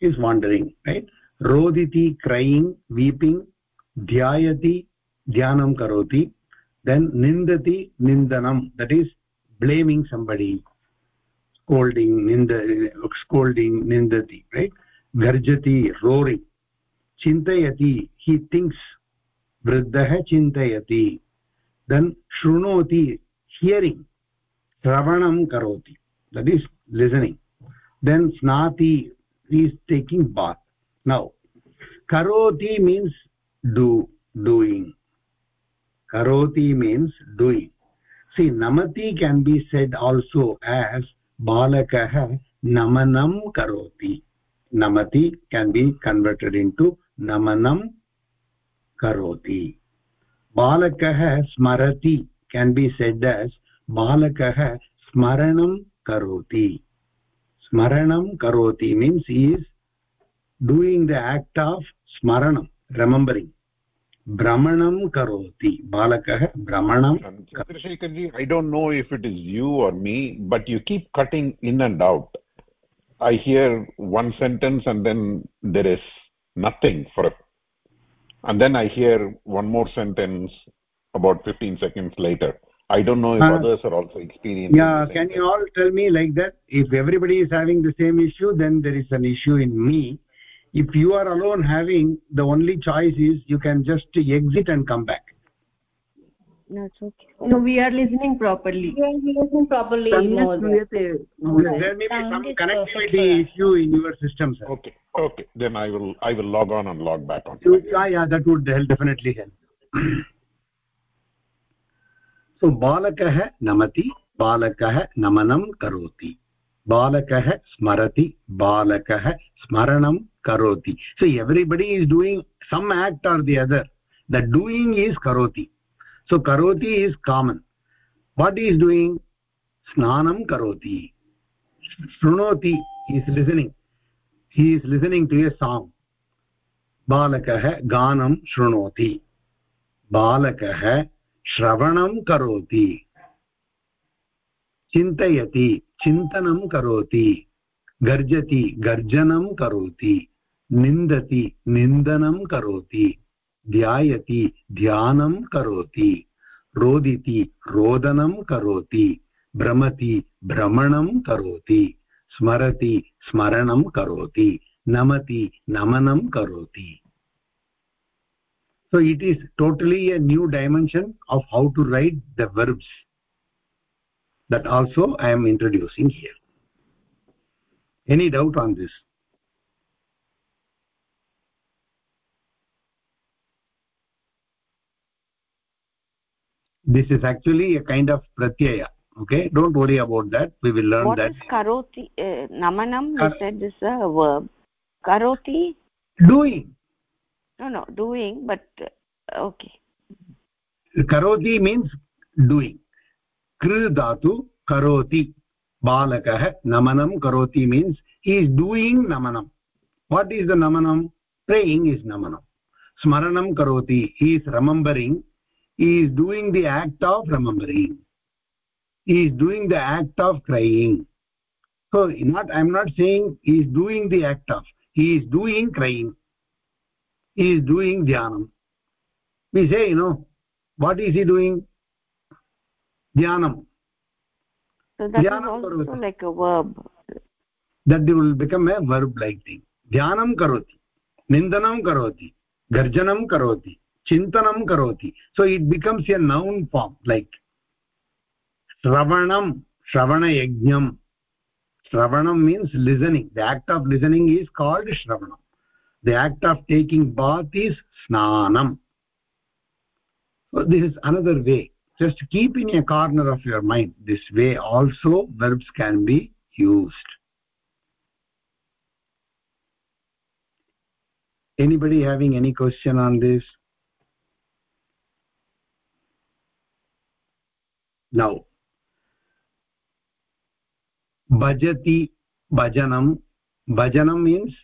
is wandering right? Roditi crying weeping. Dhyayati dhyanam karoti then nindati nindanam that is blaming somebody scolding ninda scolding nindati right garjati roaring chintayati he thinks वृद्धः चिन्तयति then शृणोति hearing श्रवणं करोति that is listening then snati is taking bath now karoti means do doing karoti means doing see namati can be said also as balakah namanam karoti namati can be converted into namanam karoti balakah smarati can be said as balakah smaranam karoti smaranam karoti means he is doing the act of smaranam remembering भ्रमणं करोति बालकः भ्रमणं chandrasekharji i don't know if it is you or me but you keep cutting in and out i hear one sentence and then there is nothing for a and then i hear one more sentence about 15 seconds later i don't know if uh, others are also experiencing yeah can you all tell me like that if everybody is having the same issue then there is an issue in me if you are alone having the only choice is you can just exit and come back. That's okay. No we are listening properly. We are listening properly there may be some connectivity issue in your system sir. Okay okay. Then i will i will log on and log back on yeah yeah that would help definitely help. So balakah namati balakah namanam karoti. Balakah smarati balakah smaranam karoti so everybody is doing some act or the other the doing is karoti so karoti is common what is doing snanam karoti shrunoti is listening he is listening to a song balakah ganam shrunoti balakah श्रवणं करोति चिन्तयति चिन्तनं करोति गर्जति गर्जनं करोति, निन्दति निन्दनं करोति, ध्यायति ध्यानं करोति, रोदिति रोदनं करोति, भ्रमति भ्रमणं करोति, स्मरति स्मरणं करोति, नमति नमनं करोति। So it is totally a new dimension of how to write the verbs that also i am introducing here. Any doubt on this? This is actually a kind of pratyaya okay? Don't worry about that. We will learn what that. is karoti uh, namanam? You Kar said this is a verb. Karoti? Doing. No no doing but uh, okay. Karoti means doing. Kr dhatu karoti बालकः नमनं करोति means he is doing नमनं. What is the नमनं? Praying is नमनं. स्मरणं करोति. He is remembering he is doing the act of remembering he is doing the act of crying so not I am not saying he is doing the act of he is doing crying he is doing ध्यानं we say you know what is he doing ध्यानं so that is also like a verb. That will become a verb like thing. Dhyanam karoti nindanam karoti garjanam karoti chintanam karoti. So it becomes a noun form like shravanam shravana yajnam. Shravanam means listening. The act of listening is called shravanam. The act of taking bath is snanam. So this is another way just keep in a corner of your mind this way also verbs can be used. Anybody having any question on this? Now bhajati bhajanam. Bhajanam means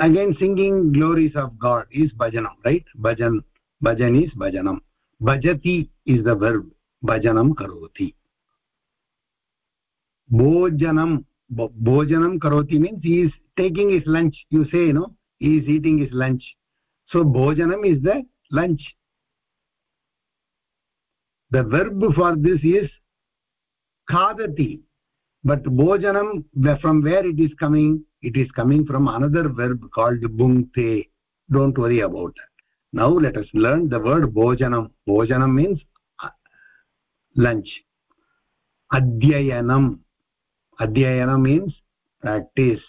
again singing glories of god is bhajanam right? Bhajan bhajan is bhajanam भजति is verb भजनं करोति। भोजनं भोजनं करोति means he's taking his lunch you say no he's eating his lunch so भोजनम् is the lunch the verb for this is खादति but भोजनं from where it is coming it is coming from another verb called बुङ्क्ते don't worry about now let us learn the word bhojanam. Bhojanam means uh, lunch. Adhyayanam. Adhyayanam means practice.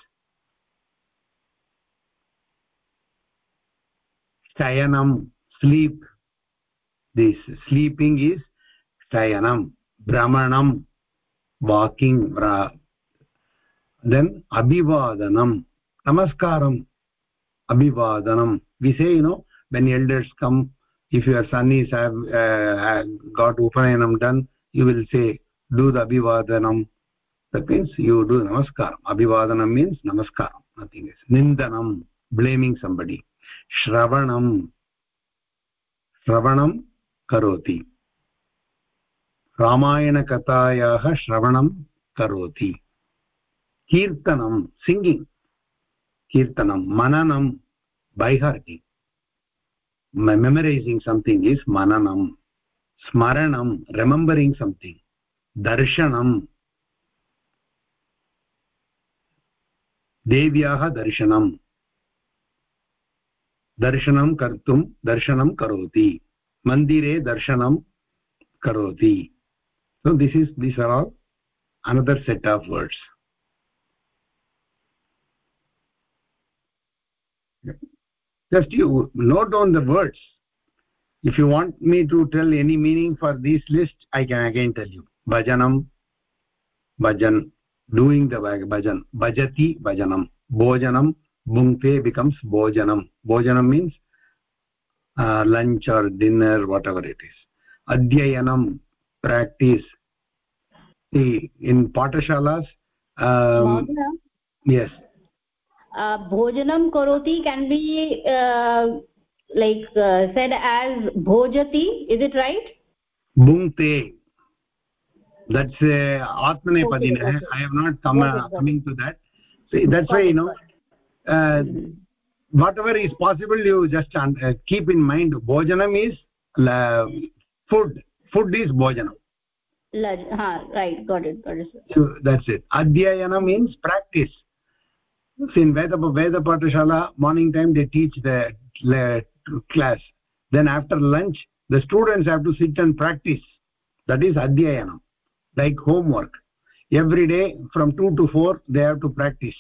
Shayanam sleep. This sleeping is shayanam brahmanam walking then abhivadanam. Namaskaram. Abhivadanam. We say you know when elders come if your son is have uh, got upanayanam done you will say do the abhivadanam that means you do namaskaram abhivadanam means namaskaram nothing else nindanam blaming somebody shravanam shravanam karoti रामायणकथायाः श्रवणं करोति कीर्तनं singing कीर्तनं मननं बै हार्टिङ्ग् memorizing something is mananam smaranam remembering something darshanam देव्याः दर्शनं दर्शनं कर्तुं दर्शनं करोति मन्दिरे दर्शनं करोति so this is these are all another set of words just you note down the words. If you want me to tell any meaning for this list i can again tell you. Bhajanam bhajan doing the bhajan bhajati bhajanam. Bhojanam bhunkte becomes bhojanam. Bhojanam means uh, lunch or dinner whatever it is. Adhyayanam practice. See in patashalas um, yes bhojanam karoti can be uh, like uh, said as bhojati is it right? bhunkte that's uh, atmane padine okay, i have not come uh, coming to that. So that's why you know uh, whatever is possible you just uh, keep in mind bhojanam is uh, food. Food is bhojanam. Ha right got it got it so that's it. Adhyayana means practice in veda veda morning time they teach the class. Then after lunch the students have to sit and practice. That is adhyayanam like homework. Every day from 2 to 4 they have to practice.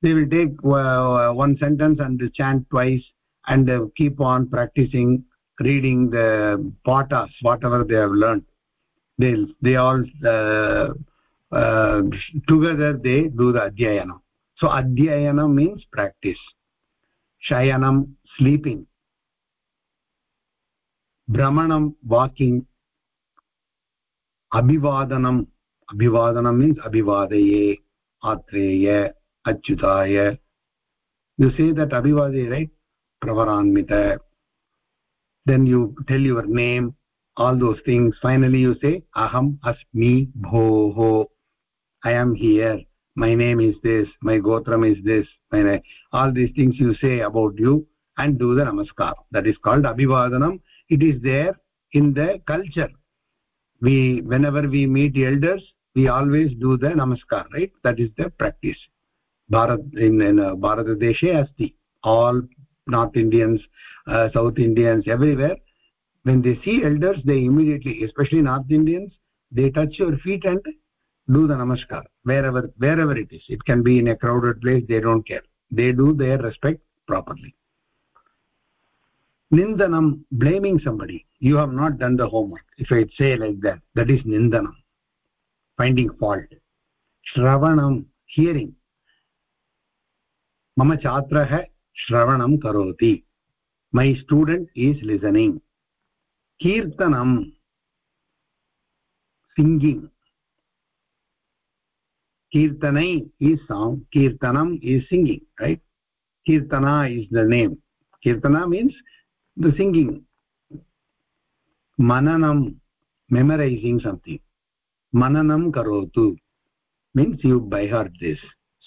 They will take uh, one sentence and chant twice and uh, keep on practicing reading the patas whatever they have learned. They they all uh, uh, Uh, together they do the adhyayanam. So adhyayanam means practice. Shayanam sleeping. Brahmanam walking. Abhivadanam abhivadanam means abhivadaye atreya achyutaya you say that abhivadaye right? Pravaranmita. Then you tell your name all those things. Finally you say aham asmi bhoho i am here. My name is this. My gotram is this. My, all these things you say about you and do the namaskar. That is called abhivadanam. It is there in the culture. We whenever we meet elders we always do the namaskar right? That is the practice. Bharat in, in uh, bharat deshe asti. All north indians uh, south indians everywhere when they see elders they immediately especially north indians they touch your feet and do the namaskar wherever wherever it is it can be in a crowded place they don't care they do their respect properly nindanam blaming somebody you have not done the homework if i say like that that is nindanam finding fault shravanam hearing mama chhatrah shravanam karoti my student is listening kirtanam singing kirtanai is song kirtanam is singing right kirtana is the name kirtana means the singing mananam memorizing something mananam karotu means you by heart this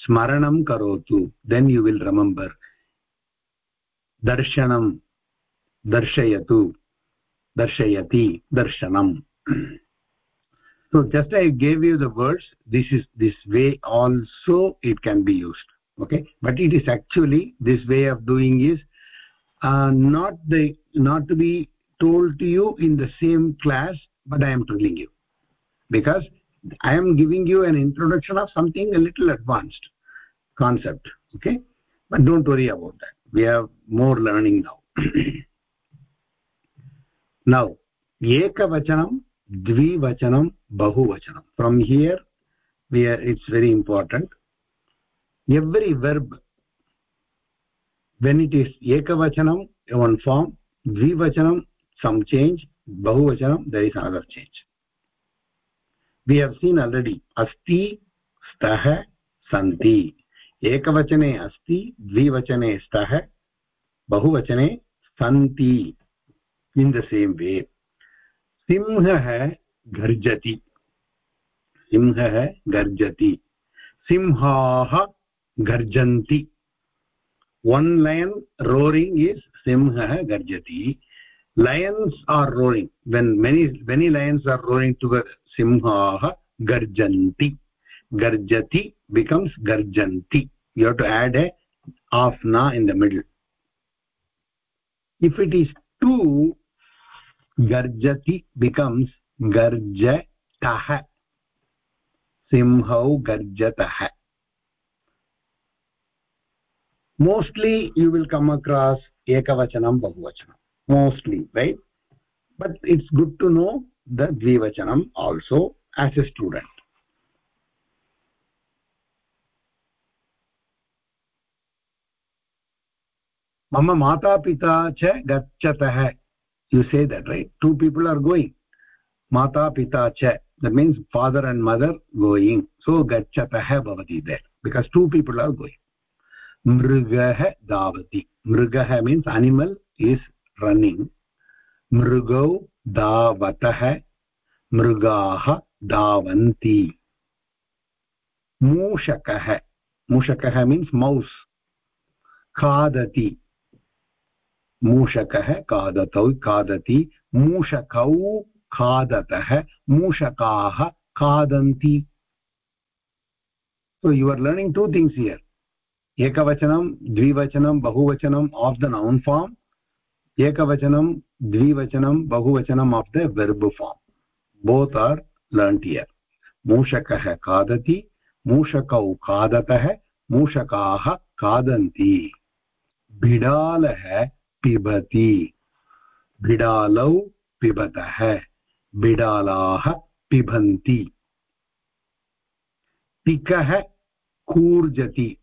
smaranam karotu then you will remember darshanam darshayatu darshayati darshanam so just i gave you the words this is this way also it can be used okay? But it is actually this way of doing is uh, not the not to be told to you in the same class but i am telling you. Because i am giving you an introduction of something a little advanced concept okay? But don't worry about that. We have more learning now. Now ekavachanam द्विवचनं बहुवचनं. From here we are it's very important every verb when it is एकवचनं one form द्विवचनं some change बहुवचनं there is another change we have seen already अस्ति स्तः सन्ति एकवचने अस्ति द्विवचने स्तः बहुवचने सन्ति इन् द सेम् वे सिंहः गर्जति। सिंहः गर्जति। सिंहाः गर्जन्ति। वन् लयन् रोरिङ्ग् इस् सिंहः गर्जति। Lions are roaring when many many lions are roaring to सिंहाः गर्जन्ति। गर्जति becomes गर्जन्ति। You who add a half ना in the middle if it is two garjati becomes garjatah simhau garjatah mostly you will come across ekavachanam bahuvachanam mostly right but it's good to know the dvivachanam also as a student mata pita cha gachatah you say that right two people are going mata pita cha that means father and mother going so gachatah bhavati there because two people are going मृगः धावति मृगः means animal is running मृगौ धावतः मृगाः धावन्ति मूषकः मूषकः means mouse खादति मूषकः खादतौ, खादति, मूषकौ खादतः, मूषकाः खादन्ति. So you are learning two things here एकवचनं, द्विवचनं बहुवचनम् आफ् द नौन् फार्म् एकवचनं, द्विवचनं बहुवचनम् of the verb form both are learned here मूषकः खादति, मूषकौ खादतः, मूषकाः खादन्ति. बिडालः पिबति। बिडालौ पिबतः। बिडालाः पिबन्ति। पिकः कूर्जति।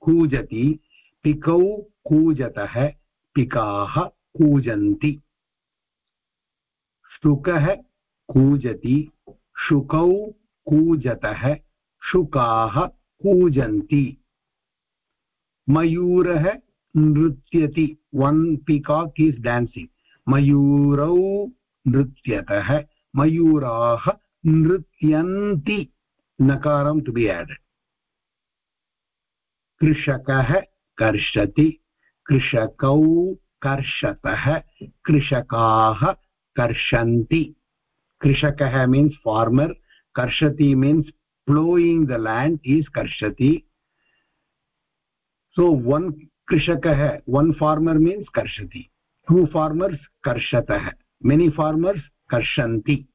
कूजति। पिकौ कूजतः। पिकाः कूजन्ति। शुकः कूजति। शुकौ कूजतः। शुकाः कूजन्ति। मयूरः नृत्यति। वन् पिकाक् इस् डान्सिङ्ग् मयूरौ नृत्यतः मयूराः नृत्यन्ति। नकारं टु बि एडेड् कृषकः कर्षति, कृषकौ कर्षतः, कृषकाः कर्षन्ति। कृषकः means farmer कर्षति means ploughing the land is कर्षति। So, one krishakah one farmer means karshati two farmers karshatah many farmers karshanti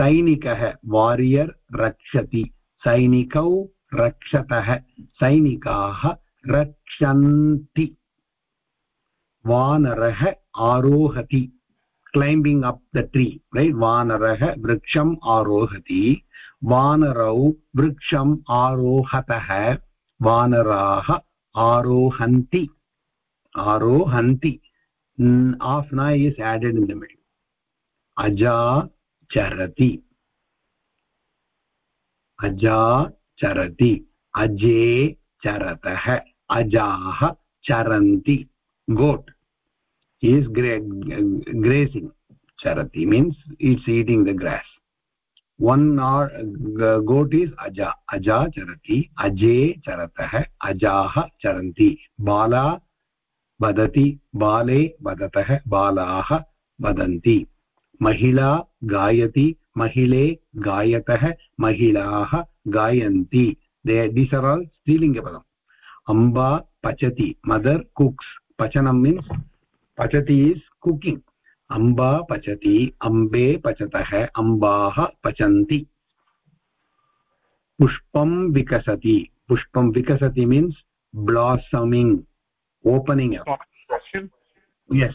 सैनिकः वारियर् रक्षति, सैनिकौ रक्षतः, सैनिकाः रक्षन्ति। वानरः आरोहति climbing up the tree right वानरः वृक्षम् आरोहति, वानरौ वृक्षम् आरोहतः, वानराः आरोहन्ति। आरोहन्ति। आफ्ना is added in the middle अजा चरति अजा चरति अजे चरतः अजाः चरन्ति। Goat is grazing. charati means it's eating the grass. One nor goat is अज अजा चरति अजे चरतः अजाः चरन्ति बाला वदति बाले वदतः बालाः वदन्ति महिला गायति महिले गायतः महिलाः गायन्ति दे दीस् आर् आल् स्त्रीलिङ्गपदम् अम्बा पचति मदर् कुक्स् पचनं मीन्स् पचति इस् कुकिङ्ग् अम्बा पचति अम्बे पचतः अम्बाः पचन्ति पुष्पं विकसति पुष्पं विकसति means blossoming opening yes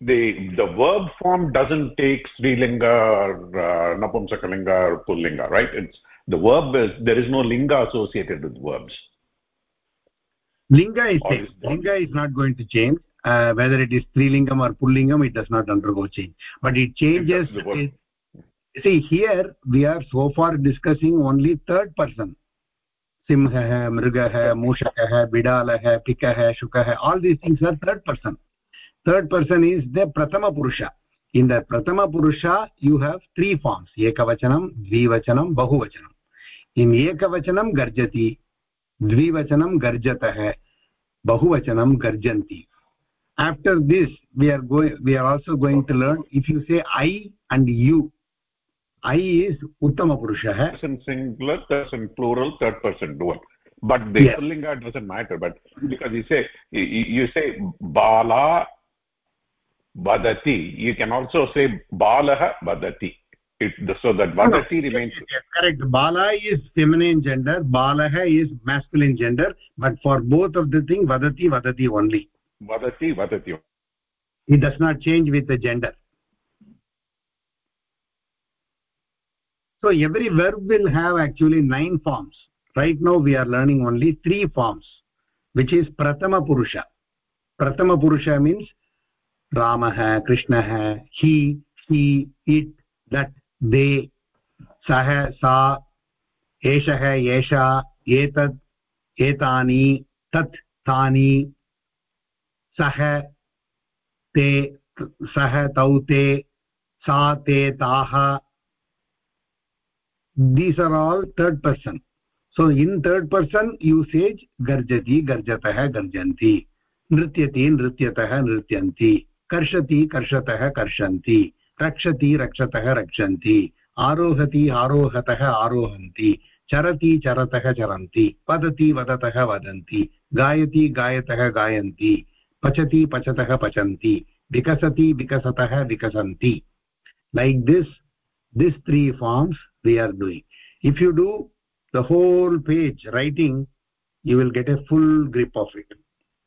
the the verb form doesn't take strilinga or uh, napumsakalinga or pullinga right it's the verb is there is no linga associated with verbs linga is linga is not going to change uh, whether it is strilingam or pullingam it does not undergo change but it changes it, see here we are so far discussing only third person simhah mrugah mushakah bidalah pikah shukah all these things are third person third person is the prathama purusha in the prathama purusha you have three forms ekavachanam dvivachanam bahuvachanam in ekavachanam garjati dvivachanam garjatah bahuvachanam garjanti after this we are going we are also going to learn if you say i and you i is uttama purushah person singular person plural third person dual. But the yes. doesn't matter but because you say you say bala vadati you can also say balah vadati it, so that vadati no, remains. Correct. Bala is feminine gender balah is masculine gender but for both of the thing vadati vadati only vadati vadati it does not change with the gender so every verb will have actually nine forms right now we are learning only three forms which is prathama purusha prathama purusha means ramah krishnah he he it that they sah sa एषः एषा एतत् एतानि तत् तानि सः ते सः तौ ते, सा ते ताः। These are all third person. So, in third person, usage garjati garjatah garjanti नृत्यति, नृत्यतः, नृत्यन्ति। कर्षति, कर्षतः, कर्षन्ति। रक्षति, रक्षतः, रक्षन्ति। आरोहति, आरोहतः, आरोहन्ति। चरति, चरतः, चरन्ति। वदति, वदतः, वदन्ति। गायति, गायतः, गायन्ति। पचति पचतः पचन्ति विकसति विकसतः विकसन्ति like this these three forms we are doing if you do the whole page writing you will get a full grip of it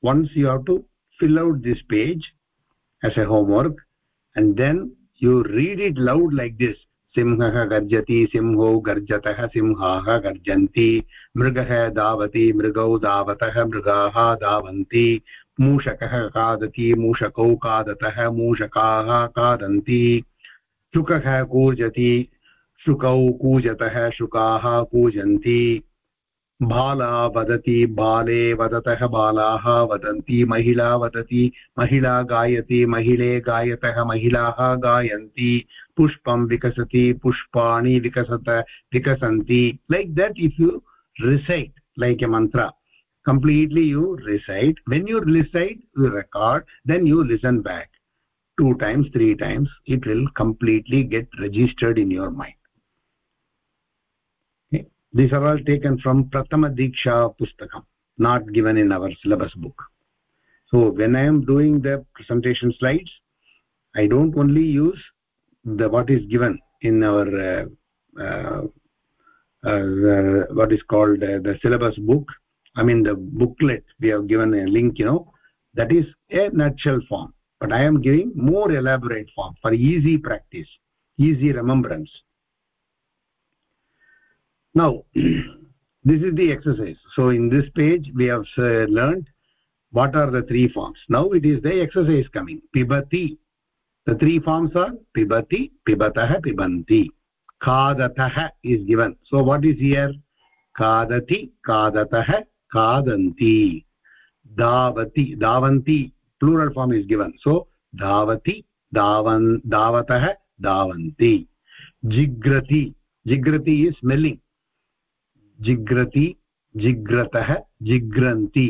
once you have to fill out this page as a homework and then you read it loud like this सिंहः गर्जति सिंहो गर्जतः सिंहाः गर्जन्ति मृगः धावति मृगौ धावतः मृगाः धावन्ति मूषकः खादति मूषकौ खादतः मूषकाः खादन्ति शुकः कूजति शुकौ कूजतः, शुकाः कूजन्ति। बाला वदति, बाले वदतः, बालाः वदन्ति। महिला वदति, महिला गायति, महिले गायतः, महिलाः गायन्ति। पुष्पं विकसति, पुष्पाणि विकसत, विकसन्ति। Like that if you recite like a mantra completely you recite. When you recite you record then you listen back. Two times three times it will completely get registered in your mind. These are all taken from prathama diksha pustakam not given in our syllabus book. So when i am doing the presentation slides i don't only use the what is given in our uh, uh, uh, what is called uh, the syllabus book i mean the booklet we have given a link you know that is a nutshell form. But i am giving more elaborate form for easy practice easy remembrance. Now this is the exercise. So in this page we have uh, learned what are the three forms. Now it is the exercise coming. Pibati. The three forms are pibati pibatah pibanti. Khadatah is given. So what is here? Khadati khadatah khadanti davati davanti plural form is given so davati davan davatah davanti jigrati jigrati is smelling jigrati jigratah jigranti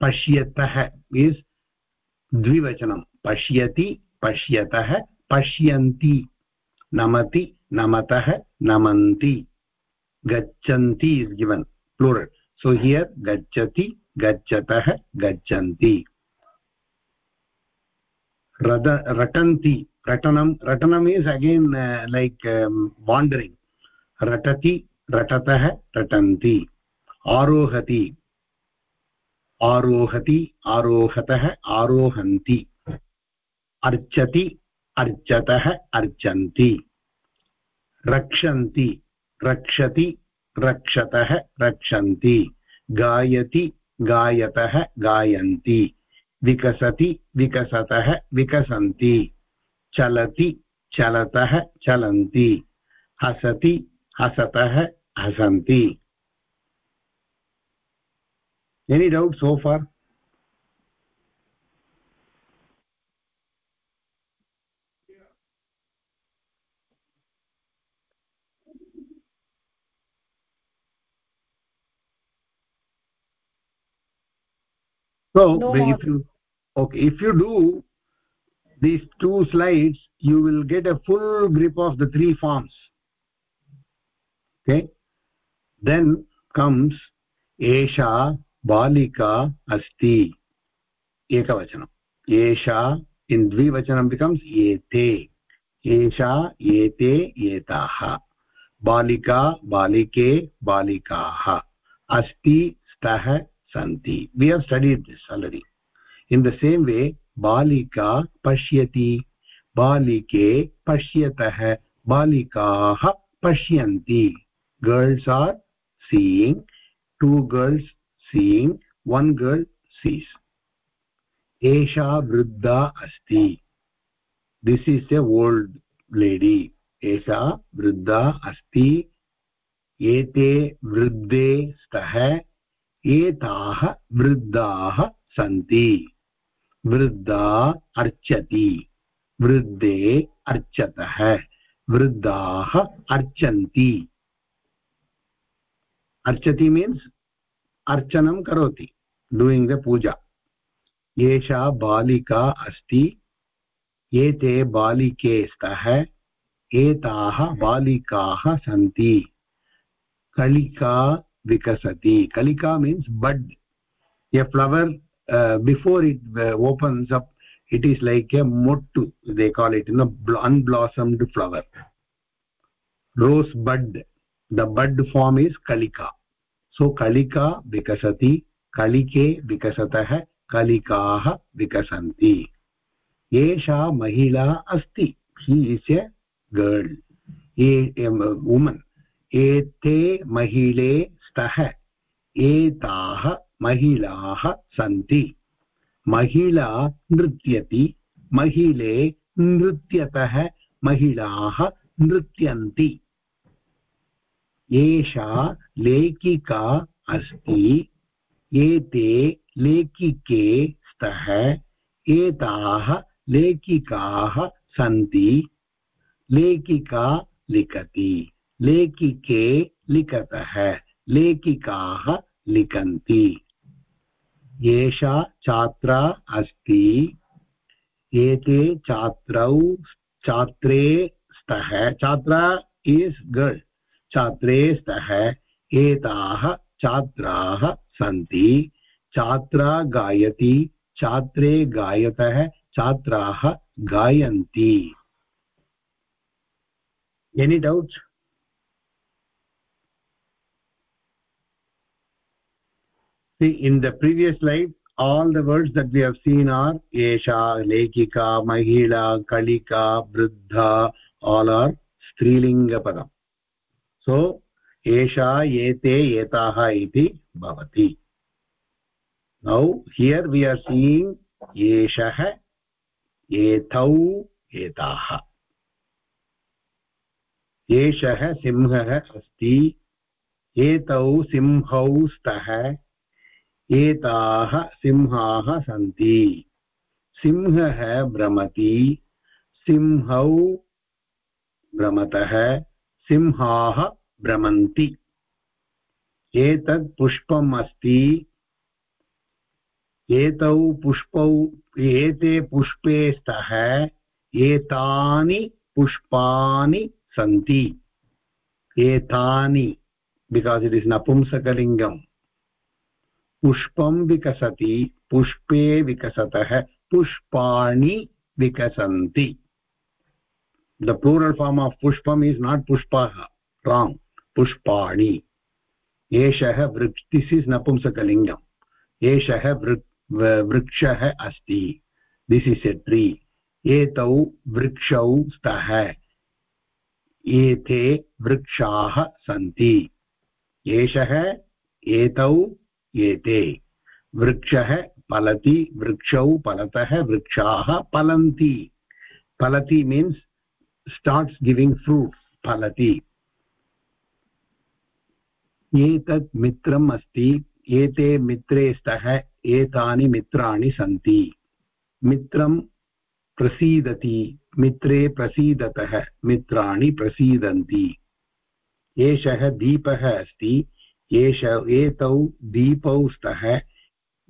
pashyatah is द्विवचनं पश्यति पश्यतः पश्यन्ति नमति नमतः नमन्ति गच्छन्ति is given plural so here गच्छति, गच्छतः गच्छन्ति। रद, रटन्ति, रटनं रटनं मीन्स् अगेन् लैक् वाण्डरिङ्ग् रटति, रटतः रटन्ति। आरोहति आरोहति, आरोहतः आरोहन्ति। अर्चति, अर्चतः अर्चन्ति। रक्षन्ति, रक्षति रक्षतः रक्षन्ति। गायति, गायतः गायन्ति। विकसति, विकसतः विकसन्ति। चलति, चलतः चलन्ति। हसति, हसतः हसन्ति। Any doubt so far? So No if you okay if you do these two slides you will get a full grip of the three forms okay then comes एषा बालिका अस्ति एकवचनम् एषा इन् द्विवचनं बिकम्स् एते एषा एते एताः बालिका बालिके बालिकाः अस्ति स्तः सन्ति we have studied this already in the same way बालिका पश्यति बालिके पश्यतः बालिकाः पश्यन्ति girls are seeing two girls seeing one girl sees esha vriddha asti this is a old lady esha vriddha asti एते वृद्धे स्तः एताः वृद्धाः सन्ति। वृद्धा अर्चति। वृद्धे अर्चतः। वृद्धाः अर्चन्ति। अर्चति मीन्स् अर्चनं करोति डूयिङ्ग् द पूजा। एषा बालिका अस्ति, एते बालिके स्तः एताः बालिकाः सन्ति। kalika vikasati kalika means bud a flower uh, before it uh, opens up it is like a mottu they call it you know unblossomed flower rose bud the bud form is kalika so kalika vikasati kalike vikasatah kalikaah vikasanti एषा महिला अस्ति she is a girl a woman एते महिले स्तः एताः महिलाः सन्ति। महिला नृत्यति, महिले नृत्यतः महिलाः नृत्यन्ति। एषा लेखिका अस्ति, एते लेखिके स्तः एताः लेखिकाः सन्ति। लेखिका लिखति, लेखिके लिखतः। लेखिकाः लिखन्ति। एषा छात्रा अस्ति, एते छात्रौ छात्रे स्तः, छात्रा इस् गर्ल् छात्रे स्तः, एताः छात्राः सन्ति। छात्रा गायति, छात्रे गायतः, छात्राः गायन्ति। Any doubts see in the previous slide all the words that we have seen are esha lekika mahila kalika vriddha all are strilinga padam so esha ete etaha iti bhavati now here we are seeing eshah etau etaha एषः सिंहः अस्ति एतौ सिंहौ स्तः एताः सिंहाः सन्ति। सिंहः भ्रमति, सिंहौ भ्रमतः, सिंहाः भ्रमन्ति। एतत् पुष्पम् अस्ति। एतौ पुष्पौ, एते पुष्पे स्तः एतानि पुष्पाणि सन्ति। एतानि बिकास् इट् इस् नपुंसकलिङ्गम्। पुष्पं विकसति, पुष्पे विकसतः, पुष्पाणि विकसन्ति। द प्लूरल् फार्म् आफ् पुष्पम् इस् नाट् पुष्पाः राङ्ग् पुष्पाणि। एषः वृक् दिस् इस् नपुंसकलिङ्गम्। एषः वृक् वृक्षः अस्ति। दिस् इस् ए ट्री एतौ वृक्षौ स्तः। एते वृक्षाः सन्ति। एषः, एतौ एते। वृक्षः फलति वृक्षौ फलतः वृक्षाः फलन्ति फलति मीन्स् स्टार्ट्स् गिविङ्ग् फ्रूट् फलति एतत् मित्रम् अस्ति, एते मित्रे स्तः एतानि मित्राणि सन्ति। मित्रं प्रसीदति, मित्रे प्रसीदतः, मित्राणि प्रसीदन्ति। एषः दीपः अस्ति एष एतौ दीपौ स्तः,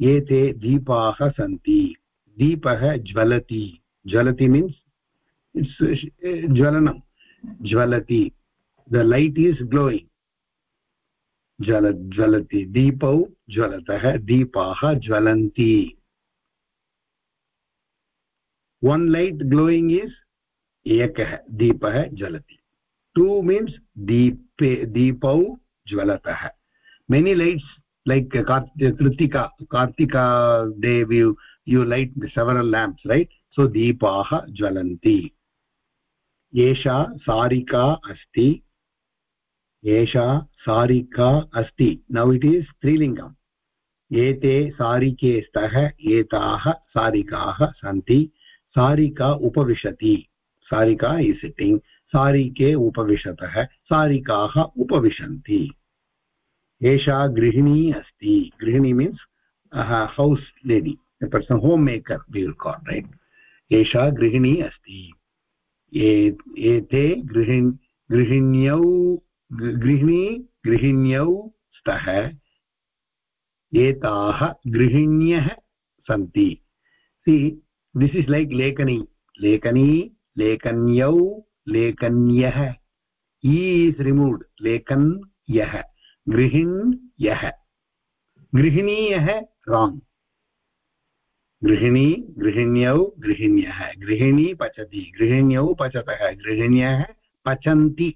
एते दीपाः सन्ति। दीपः ज्वलति। ज्वलति मीन्स् इट्स् ज्वलनं। ज्वलति। द लैट् इस् ग्लोयिङ्ग् ज्वल ज्वलति। दीपौ ज्वलतः, दीपाः ज्वलन्ति। One light glowing is ekah deepah jalati two means deepe deepau jwalatah many lights, like kritika kartika day you you light several lamps, right? So deepaah jwalanti एषा सारिका अस्ति एषा सारिका अस्ति नौ इट् इस् स्त्रीलिङ्गम् एते सारिके स्तः एताः सारिकाः सन्ति सारिका उपविशति सारिका इस् सिट्टिङ्ग् सारिके उपविशतः सारिकाः उपविशन्ति एषा गृहिणी अस्ति। गृहिणी means house lady person home maker will call right एषा गृहिणी अस्ति। एते गृहि गृहिण्यौ गृहिणी, गृहिण्यौ स्तः, एताः गृहिण्यः सन्ति। सि this is like lekani lekani lekanyau lekanyah e is removed lekan yah गृहिण्यः। गृहिणीयः राङ्ग् गृहिणी, गृहिण्यौ, गृहिण्यः। गृहिणी, पचति। गृहिण्यौ, पचतः। गृहिण्यः, पचन्ति।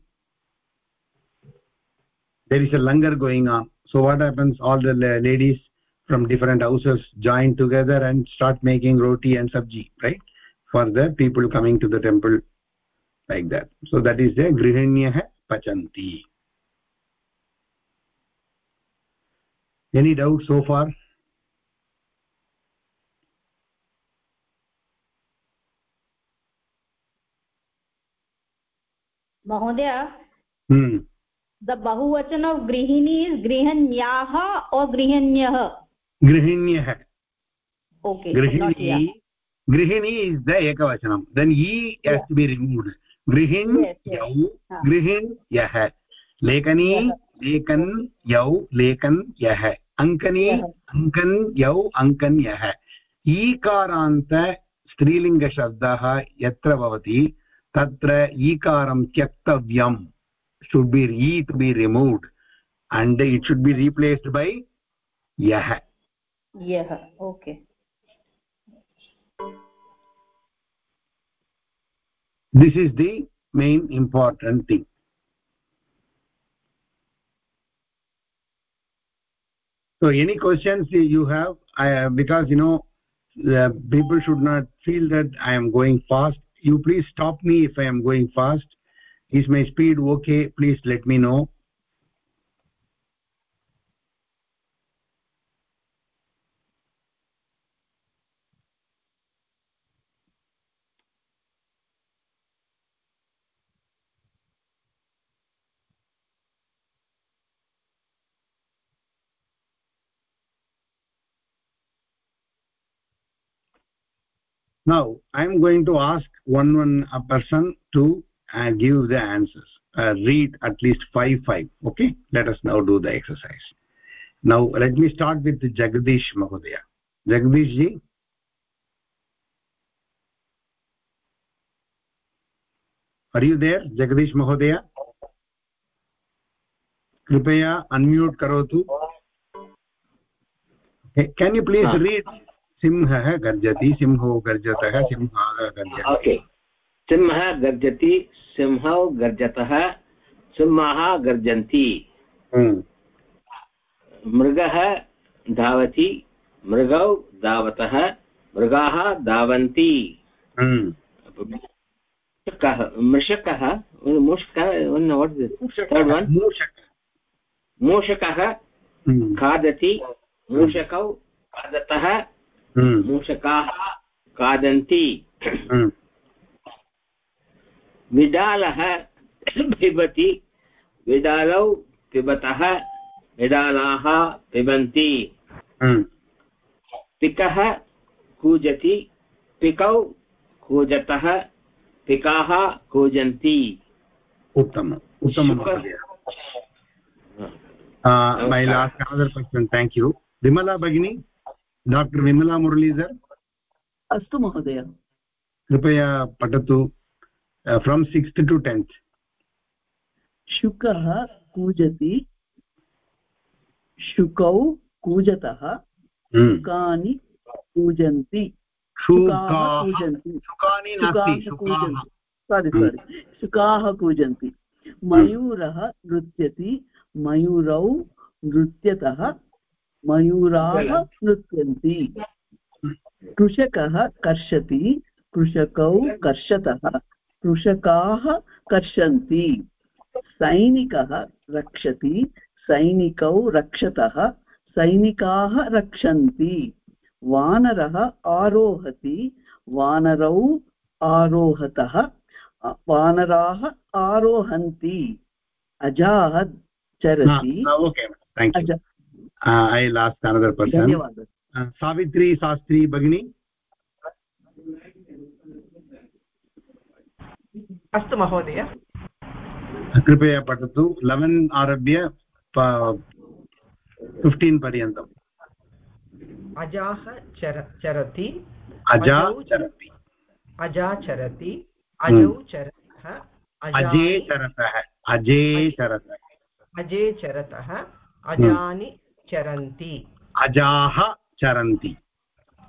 There is a langar going on so what happens all the from different houses join together and start making roti and sabzi right for the people coming to the temple like that so that is the गृहिण्यः पचन्ति any doubt so far mahodaya hmm the bahuvachan of grihini is grihanyah or grihanyah grihanyah okay grihini grihini is the ekavachanam then e has yeah. to be removed grihin yes, yes. yau grihin yah lekani लेखन यौ लेखन यः। अङ्कनी अङ्कन् यौ अङ्कन् यः। ईकारान्त स्त्रीलिङ्गशब्दः यत्र भवति तत्र ईकारं त्यक्तव्यं। Should be री to be removed and it should be replaced by यः। यः okay this is the main important thing so any questions you have I, because you know people should not feel that i am going fast. You please stop me if i am going fast. Is my speed okay? Please let me know now i am going to ask one one a person to and give the answers uh, read at least 5 5 okay let us now do the exercise now let me start with the jagdish mahodaya jagdish ji are you there jagdish mahodaya कृपया unmute करोतु can you please read सिंहः गर्जति सिंहो गर्जतः सिंहः गर्जति। Okay सिंहः गर्जति सिंहौ गर्जतः सिंहाः गर्जन्ति। हम्म। मृगः धावति मृगौ धावतः मृगाः धावन्ति। मृषकः मृषकः मूषकः मूषकः। हम्म। खादति मूषकौ खादतः हम्म। मूषकाः खादन्ति। विडालः पिबति विडालौ पिबतः विडालाः पिबन्ति। हम्म। पिकः कूजति पिकौ कूजतः पिकाः कूजन्ति। उत्तमम् उत्तमं मै last another person thank you Vimala भगिनी डाक्टर् विमला मुरलीधर् अस्तु महोदय। कृपया पठतु फ्रम् सिक्स्त् टु टेन्त् शुकः कूजति शुकौ कूजतः शुकानि कूजन्ति। कूजन्ति। सारि सारि शुकाः कूजन्ति। मयूरः नृत्यति मयूरौ नृत्यतः मयूराः नृत्यन्ति कृषकः कर्षति कृषकौ कर्षतः कृषकाः कर्षन्ति। सैनिकः रक्षति सैनिकौ रक्षतः सैनिकाः रक्षन्ति। वानरः आरोहति वानरौ आरोहतः वानराः आरोहन्ति। अजाः चरति धन्यवादः सावित्री शास्त्री भगिनी अस्तु महोदय कृपया पठतु लेवेन् आरभ्य फिफ्टीन् पर्यन्तम् अजाः चर चरति अजा चरति अजा चरति अजौ। चरतः अजे चरतः अजे चरतः अजे चरतः अजानि चरन्ति। अजाः चरन्ति।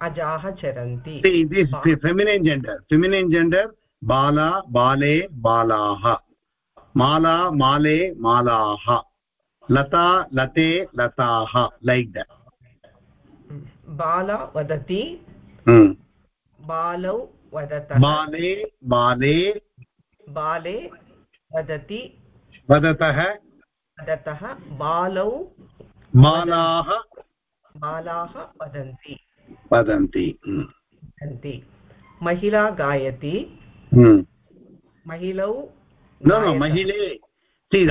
अजाः चरन्ति। फेमिनेन् जेण्डर् फेमिनेन् जेण्डर् बाला बाले बालाः। माला माले मालाः। लता लते लताः लैक् दट् वदति। hmm. बालौ वदत। बाले बाले। बाले वदति। वदतः। वदतः बालौ महिला गायति। हम्म। महिलौ न न महिले। See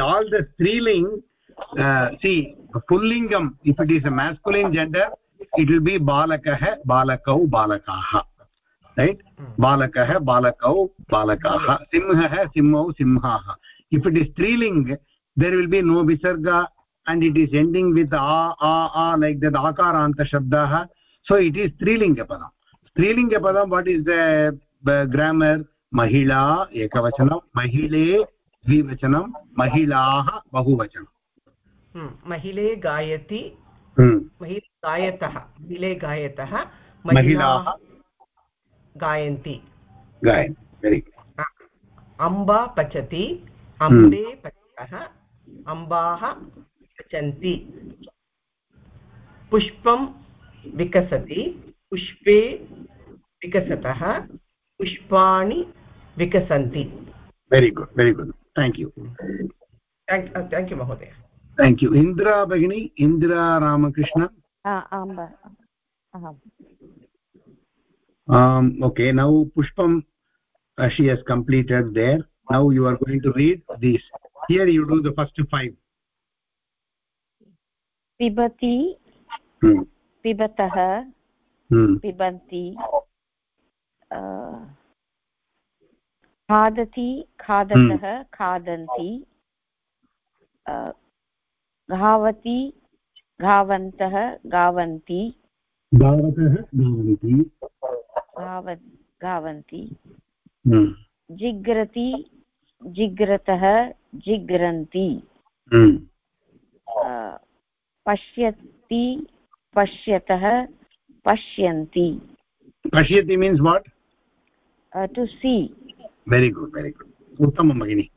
see पुल्लिङ्गम् if it is a masculine gender it will be बालकः बालकौ बालकाः। Right hmm. बालकः बालकौ बालकाः। सिंहः सिंहौ सिंहाः। If it is स्त्रीलिङ्ग् there will be no visarga and it is ending with a a a like that akaranta shabdah so it is strilinga padam strilinga padam what is the uh, grammar महिला एकवचनं महिले द्विवचनं महिलाः बहुवचनं महिले गायति महिले गायतः महिले गायतः महिलाः गायन्ति गायन्ति वेरि अम्बा पचति अम्बे पचतः अम्बाः गच्छन्ति पुष्पं विकसति पुष्पे विकसतः पुष्पाणि विकसन्ति। Very good very good thank you thank you महोदय। थैंक यू इंदिरा भगिनी Indira Ramakrishna okay now Pushpa she has completed there now you are going to read these here you do the first five पिबति। पिबतः। पिबन्ति। खादति खादतः खादन्ति। घावति घावन्तः गावन्ति। गावतः गावन्ति। घाव गावन्ति। जिग्रति जिग्रतः जिग्रन्ति। पश्यति पश्यतः पश्यन्ति। पश्यति means what to see very good very good उत्तमं भगिनि।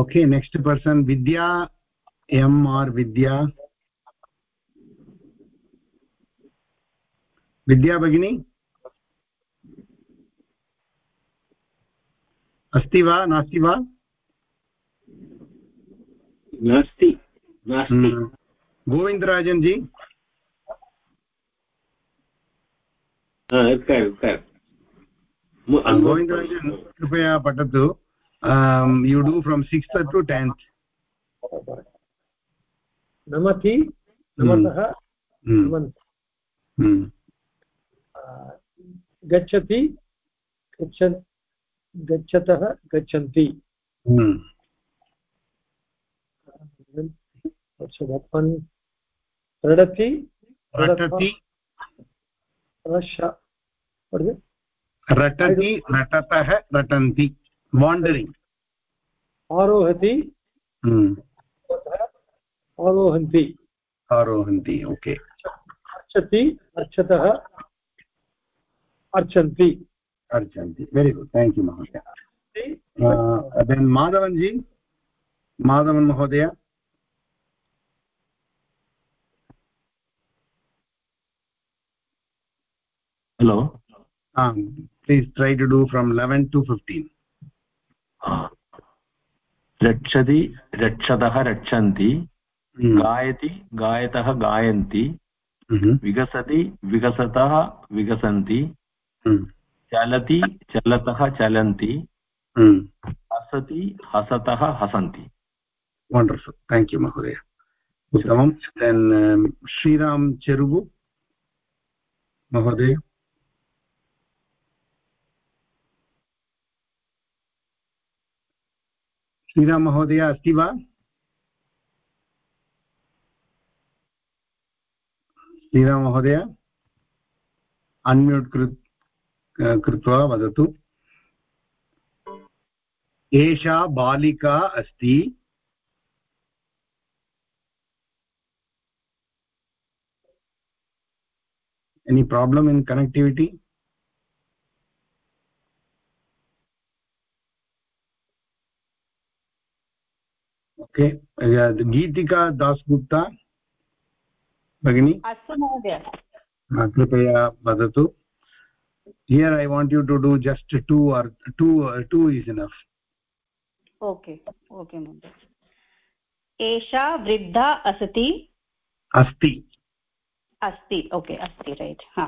Okay next person Vidya M R Vidya. Vidya भगिनी? अस्ति वा नास्ति वा? नास्ति नास्ति। गोविन्दराजन् जी। गोविन्दराजन् कृपया पठतु। You do from sixth to tenth नमति नमतः गच्छति। गच्छ गच्छतः गच्छन्ति। रडति रटति। रटति रटतः रटन्ति वाण्डरिङ्ग् आरोहति। आरोहन्ति आरोहन्ति ओके। अर्चति अर्चतः अर्चन्ति अर्चन्ति वेरि गुड् थेङ्क् यू महोदय। देन् माधवन् जी माधवन् महोदय। Hello? um please try to do from 11 to 15 रक्षति रक्षतः रक्षन्ति गायति गायतः गायन्ति विकसति विकसतः विकसन्ति चलति चलतः चलन्ति हसति हसतः हसन्ति वण्डर्फुल् थेङ्क् यू महोदय उत्तमं देन् श्रीराम् चेरुगु महोदय मीनामहोदया अस्ति वा श्रीराममहोदय अन्म्यूट् कृत् कृत्वा वदतु एषा बालिका अस्ति any problem in connectivity okay Geetika Dasgupta भगिनी? अस्तु महोदय। कृपया वदतु। Here i want you to do just two or two uh, two is enough. Okay okay महोदय एषा वृद्धा असति अस्ति अस्ति ओके अस्ति रैट् हा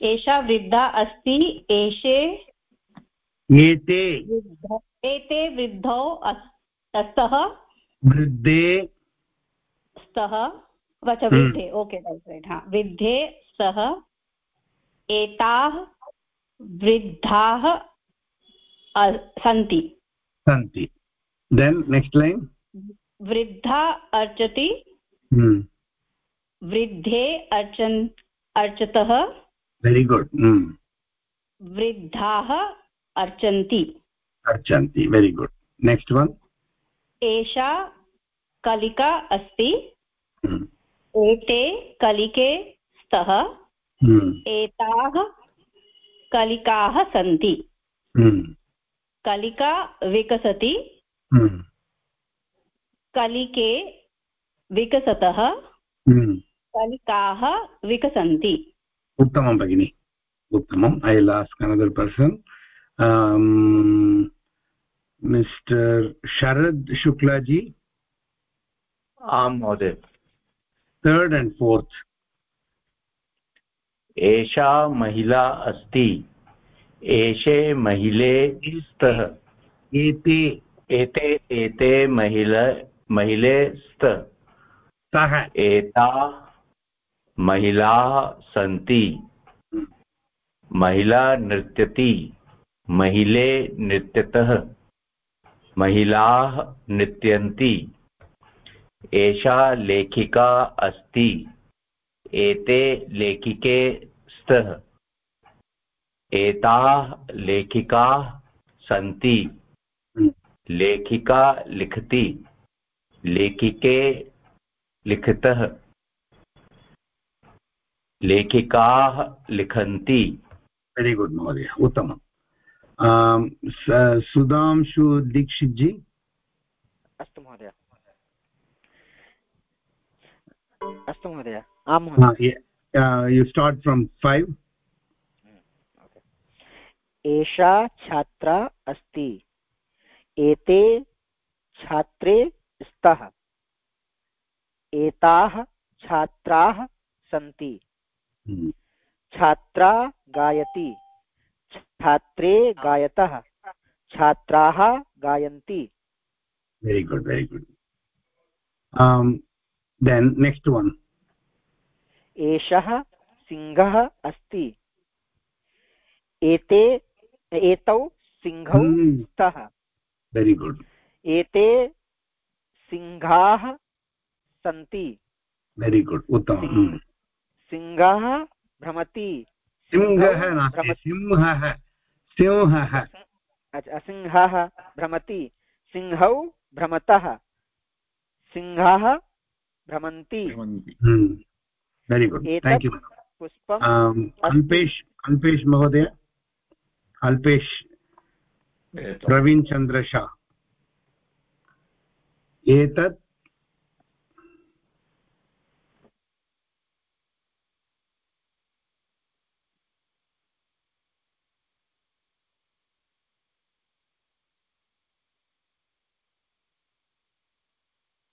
एषा वृद्धा अस्ति एषे एते एते वृद्धौ स्तः वृद्धे स्तः वच वृद्धे ओके रैट् रैट् हा। वृद्धे स्तः एताः वृद्धाः सन्ति। सन्ति। देन् नेक्स्ट् लैन् वृद्धा अर्चति वृद्धे अर्चन् अर्चतः वेरि गुड् वृद्धाः अर्चन्ति। अर्चन्ति वेरि गुड् नेक्स्ट् वन् एषा कलिका अस्ति। एते कलिके स्तः। एताः कलिकाः सन्ति। कलिका विकसति। कलिके विकसतः। कलिकाः विकसन्ति। उत्तमं भगिनि। उत्तमम्। ऐ लास्क् another person mister Sharad Shuklaji आं महोदय। थर्ड् एण्ड् फोर्त् एषा महिला अस्ति एषे महिले स्तः। एते। एते एते महिला महिले स्त। सः एता महिलाः सन्ति। महिला नृत्यति महिले नृत्यतः। महिलाः नृत्यन्ति। एषा लेखिका अस्ति। एते लेखिके स्तः। एताः लेखिकाः सन्ति। लेखिका लिखति। लेखिके लिखतः। लेखिकाः लिखन्ति। वेरि गुड् महोदय। उत्तमं सुधांशु दीक्षित् जी। अस्तु महोदय। अस्तु महोदय आं महोदय। यु स्टार्ट् फ्रम् फैव् एषा छात्रा अस्ति एते छात्रे स्तः एताः छात्राः सन्ति। छात्रा गायति छात्रे गायतः। छात्राः गायन्ति। Very good very good then next one एषः सिंहः अस्ति। एते एतौ सिंहौ स्तः। वेरि गुड् एते सिंहाः सन्ति। वेरि गुड् उत्तमम् सिंहः भ्रमति। सिंहः नास्ति। सिंहः सिंहः। सिंहः भ्रमति। सिंहौ भ्रमतः। सिंहाः भ्रमन्ति। वेरि गुड् थेङ्क् यू पुष्पम् अल्पेश् अल्पेश् महोदय। अल्पेश् प्रवीण् चन्द्र एतत्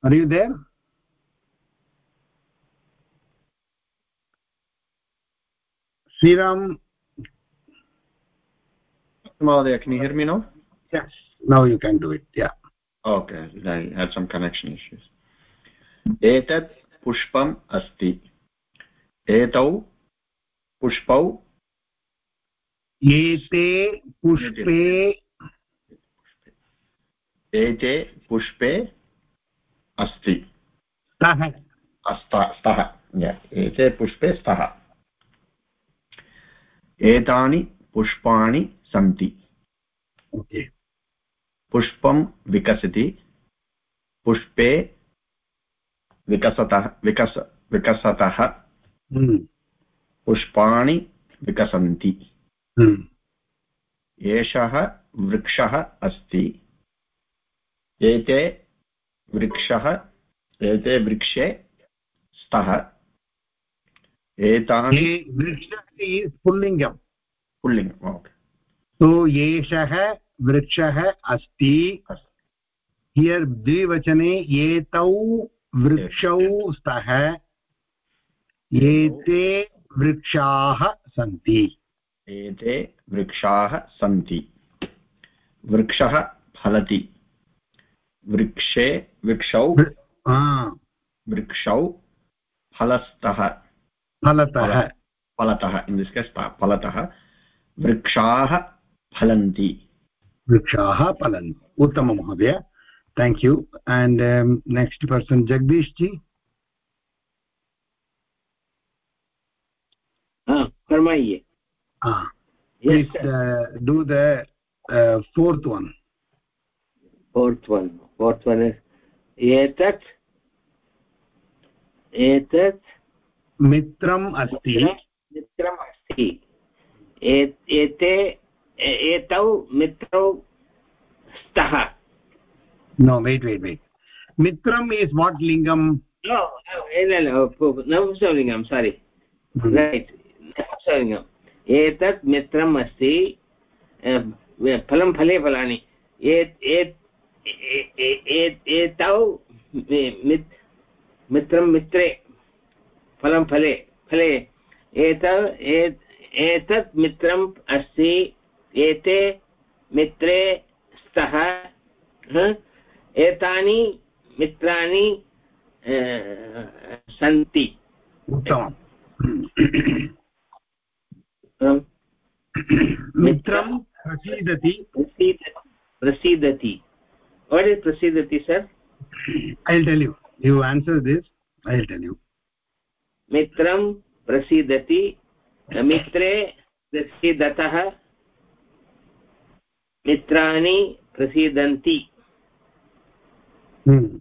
are you there sriram Mahodaya, can you hear me now? Yes, now you can do it, yeah. Okay, I had some connection issues. एतत् पुष्पम् अस्ति एतौ पुष्पौ एते पुष्पे एते पुष्पे अस्ति स्तः स्तः एते पुष्पे स्तः एतानि पुष्पाणि सन्ति ओके पुष्पं विकसति पुष्पे विकसतः विकस विकसतः पुष्पाणि विकसन्ति। एषः वृक्षः अस्ति एते वृक्षः एते वृक्षे स्तः। एतानि वृक्षः इस् पुल्लिङ्गं पुल्लिङ्गम् ओके। सो एषः वृक्षः अस्ति। हियर् द्विवचने एतौ वृक्षौ स्तः। एते वृक्षाः सन्ति। एते वृक्षाः सन्ति। वृक्षः फलति। वृक्षे वृक्षौ वृक्षौ फलस्तः। फलतः। फलतः इन् दिस् केस् फलतः। वृक्षाः फलन्ति। वृक्षाः फलन्ति। उत्तमं महोदय। Thank you and next person Jagdish ji कर्मय्ये please uh, do the uh, fourth one. Fourth one. Fourth one is etat etat मित्रम् अस्ति। मित्रम् अस्ति। एते एतौ मित्रौ स्तः। No wait wait wait. mitram is what lingam no नपुंसकलिङ्गं सारि रैट् नपुंसकलिङ्गम् एतत् मित्रम् अस्ति फलं फले फलानि। एतौ मित्रं मित्रे फलं फले फले। एत एतत् मित्रम् अस्ति एते मित्रे स्तः एतानि मित्राणि सन्ति। उत्तमम्। मित्रं प्रसीदति। प्रसीदति। What is प्रसीदति sir I tell you you answer this I tell you मित्रं प्रसीदति मित्रे प्रसीदतः मित्राणि प्रसीदन्ति hmm.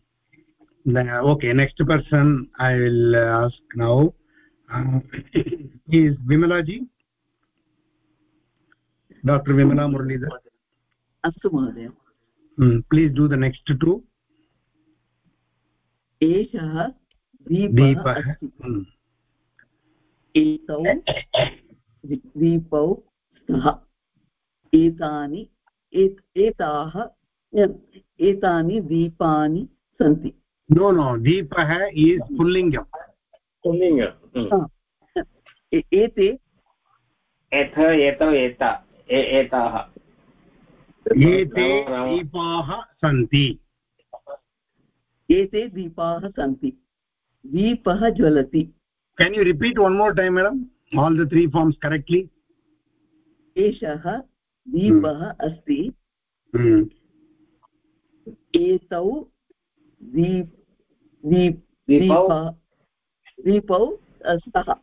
okay next person i will ask now uh, is vimala ji dr vimala muralidhar अस्तु please do the next two एषः दीपः एतौ दीपौ स्तः। एतानि एताः एतानि दीपानि सन्ति। नो नो दीपः इस् पुल्लिङ्गम्। पुल्लिङ्गम् एते एथ एतौ एता एताः। एते दीपाः सन्ति। एते दीपाः सन्ति। दीपः ज्वलति। Can you repeat one more time madam all the three forms correctly एषः दीपः अस्ति। एतौ दीप दीप दीपौ? स्तः।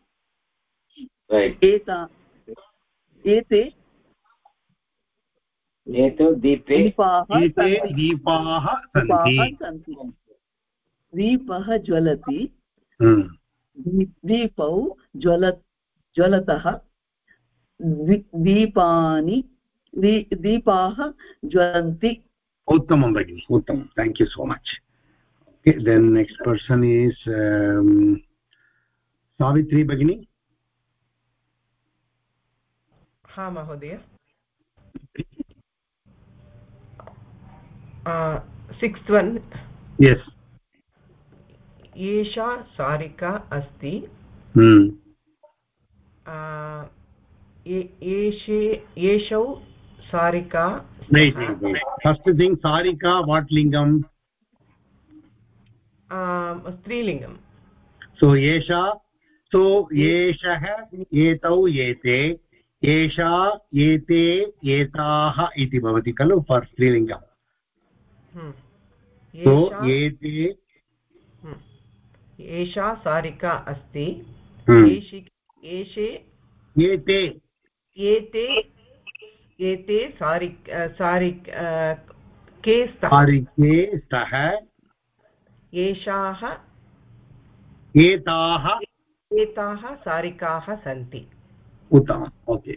एता एते एतौ दीपे दीपाः सन्ति। दीपः ज्वलति। दीपौ ज्वल ज्वलतः दीपानि दीपाः ज्वलन्ति। उत्तमं भगिनि उत्तमं। Thank you so much then next person is Savitri भगिनी? हा महोदय। सिक्स्त् वन् यस् एषा सारिका अस्ति एषे सारिका फस्ट् थिङ्ग् सारिका वाट् लिङ्गम् स्त्रीलिङ्गम् सो एषा सो एषः एतौ एते एषा एते एताः इति भवति खलु फार् स्त्रीलिङ्गम् एषा सारिका अस्ति। एषे एते एते एते सारि सारि के सारिके स्तः। एषाः एताः। एताः सारिकाः सन्ति। ओके।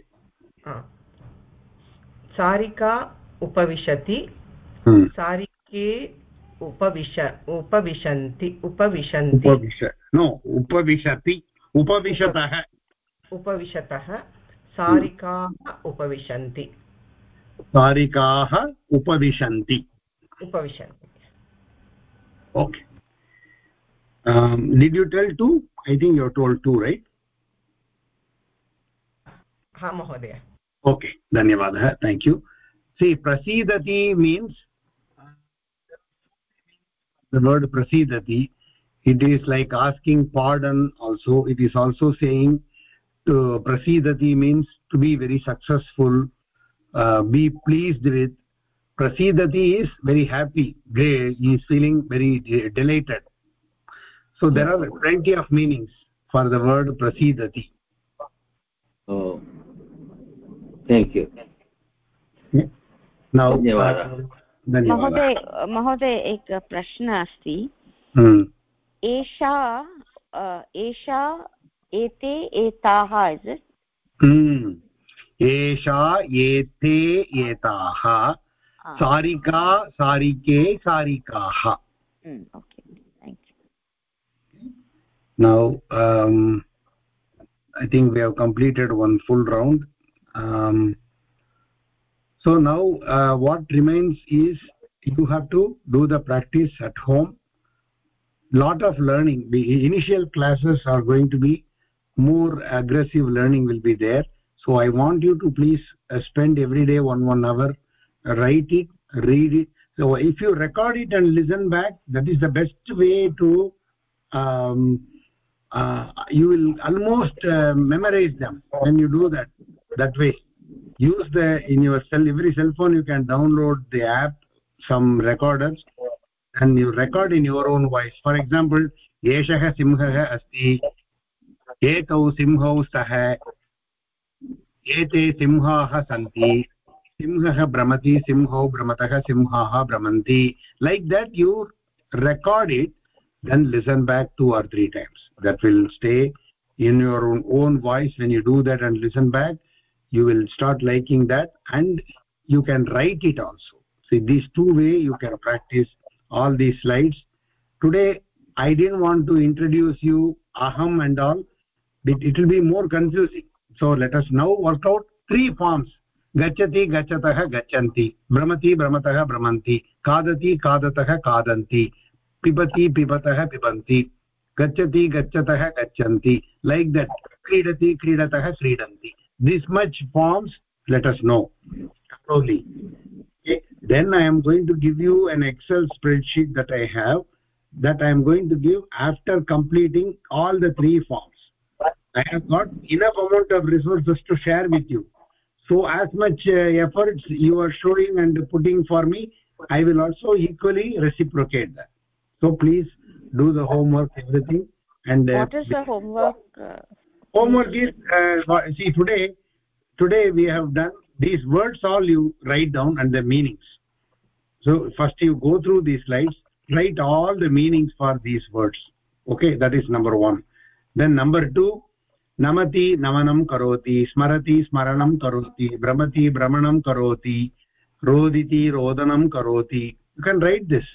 सारिका उपविशति। के उपविश उपविशन्ति उपविशन्ति। नो उपविशति उपविशतः। उपविशतः सारिकाः उपविशन्ति। सारिकाः उपविशन्ति। उपविशन्ति। Okay did you tell to I think you told to right हा महोदय। ओके धन्यवादः थेङ्क् यू सी प्रसीदति मीन्स् the word prasidati it is like asking pardon also. It is also saying to prasidati means to be very successful uh, be pleased with prasidati is very happy he is feeling very delighted. So there are plenty of meanings for the word prasidati oh thank you. Now महोदय महोदय एक प्रश्नः अस्ति। एषा एषा एते एताः is एषा एते एताः। सारिका सारिके सारिकाः। now um, i think we have completed one full round. Um, so now uh, what remains is you have to do the practice at home. Lot of learning. The initial classes are going to be more aggressive learning will be there. So i want you to please uh, spend every day one one hour write it read it so if you record it and listen back that is the best way to um, uh, you will almost uh, memorize them when you do that that way use the in your cell every cell phone you can download the app some recorders and you record in your own voice for example एषः सिंहः अस्ति एतौ सिंहौ स्तः एते सिंहाः सन्ति सिंहः भ्रमति सिंहौ भ्रमतः सिंहाः भ्रमन्ति like that you record it then listen back two or three times that will stay in your own, own voice when you do that and listen back you will start liking that and you can write it also see these two way you can practice all these slides today i didn't want to introduce you aham and all it, it will be more confusing so let us now work out three forms गच्छति गच्छतः गच्छन्ति भ्रमति भ्रमतः भ्रमन्ति खादति खादतः खादन्ति पिबति पिबतः पिबन्ति गच्छति गच्छतः गच्छन्ति like that क्रीडति क्रीडतः क्रीडन्ति this much forms let us know. Slowly. Then i am going to give you an excel spreadsheet that i have that i am going to give after completing all the three forms. I have got enough amount of resources to share with you. So as much uh, efforts you are showing and putting for me i will also equally reciprocate that. So please do the homework everything and uh, what is the homework uh, homework is uh, uh, see today today we have done these words all you write down and the meanings. So first you go through these slides write all the meanings for these words. Okay that is number 1 then number 2 namati namanam karoti smarati smaranam karoti brahmati brahmanam karoti roditi rodanam karoti. You can write this.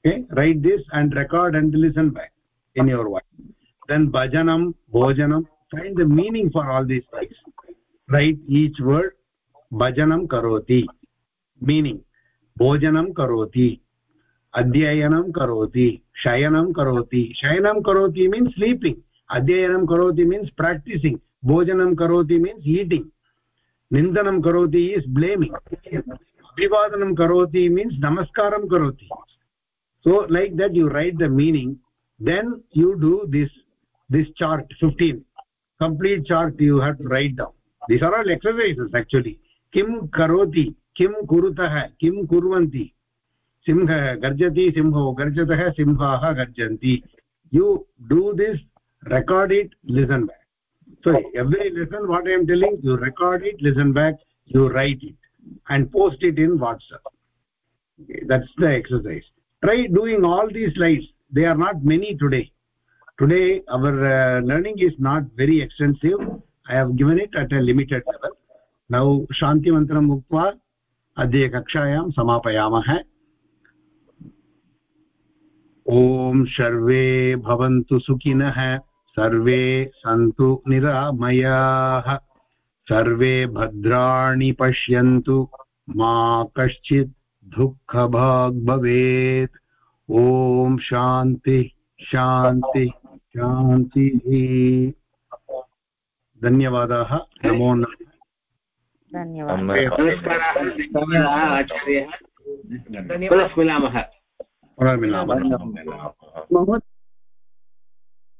Okay write this and record and listen back in your wife then bhajanam bhojanam find the meaning for all these things write each word bhajanam karoti meaning bhojanam karoti adhyayanam karoti shayanam karoti shayanam karoti means sleeping अध्ययनं करोति means practising भोजनं करोति means eating निन्दनं करोति is ब्लेमिङ्ग् अभिवादनं करोति means नमस्कारं करोति so like that you write the meaning then you do this this chart 15 complete chart you have to write down. These are all exercises actually. Kim karoti kim kuruta kurutah kim kurvanti. Simha garjati simho garjatah simhaah garjanti. You do this record it listen back. So every listen what i am telling you record it listen back you write it and post it in whatsapp. That's the exercise. Try doing all these slides. They are not many today. Today our uh, learning is not very extensive i have given it at a limited level now shanti mantram uktva adya kakshayam samapayamah ॐ सर्वे भवन्तु सुखिनः सर्वे सन्तु निरामयाः सर्वे भद्राणि पश्यन्तु मा कश्चित् दुःखभाग् भवेत् ॐ शान्ति शान्ति शान्तिः। धन्यवादाः। नमो नमः। धन्यवादः। आचार्यः। पुनः मिलामः। पुनर्मिलामः महोदय।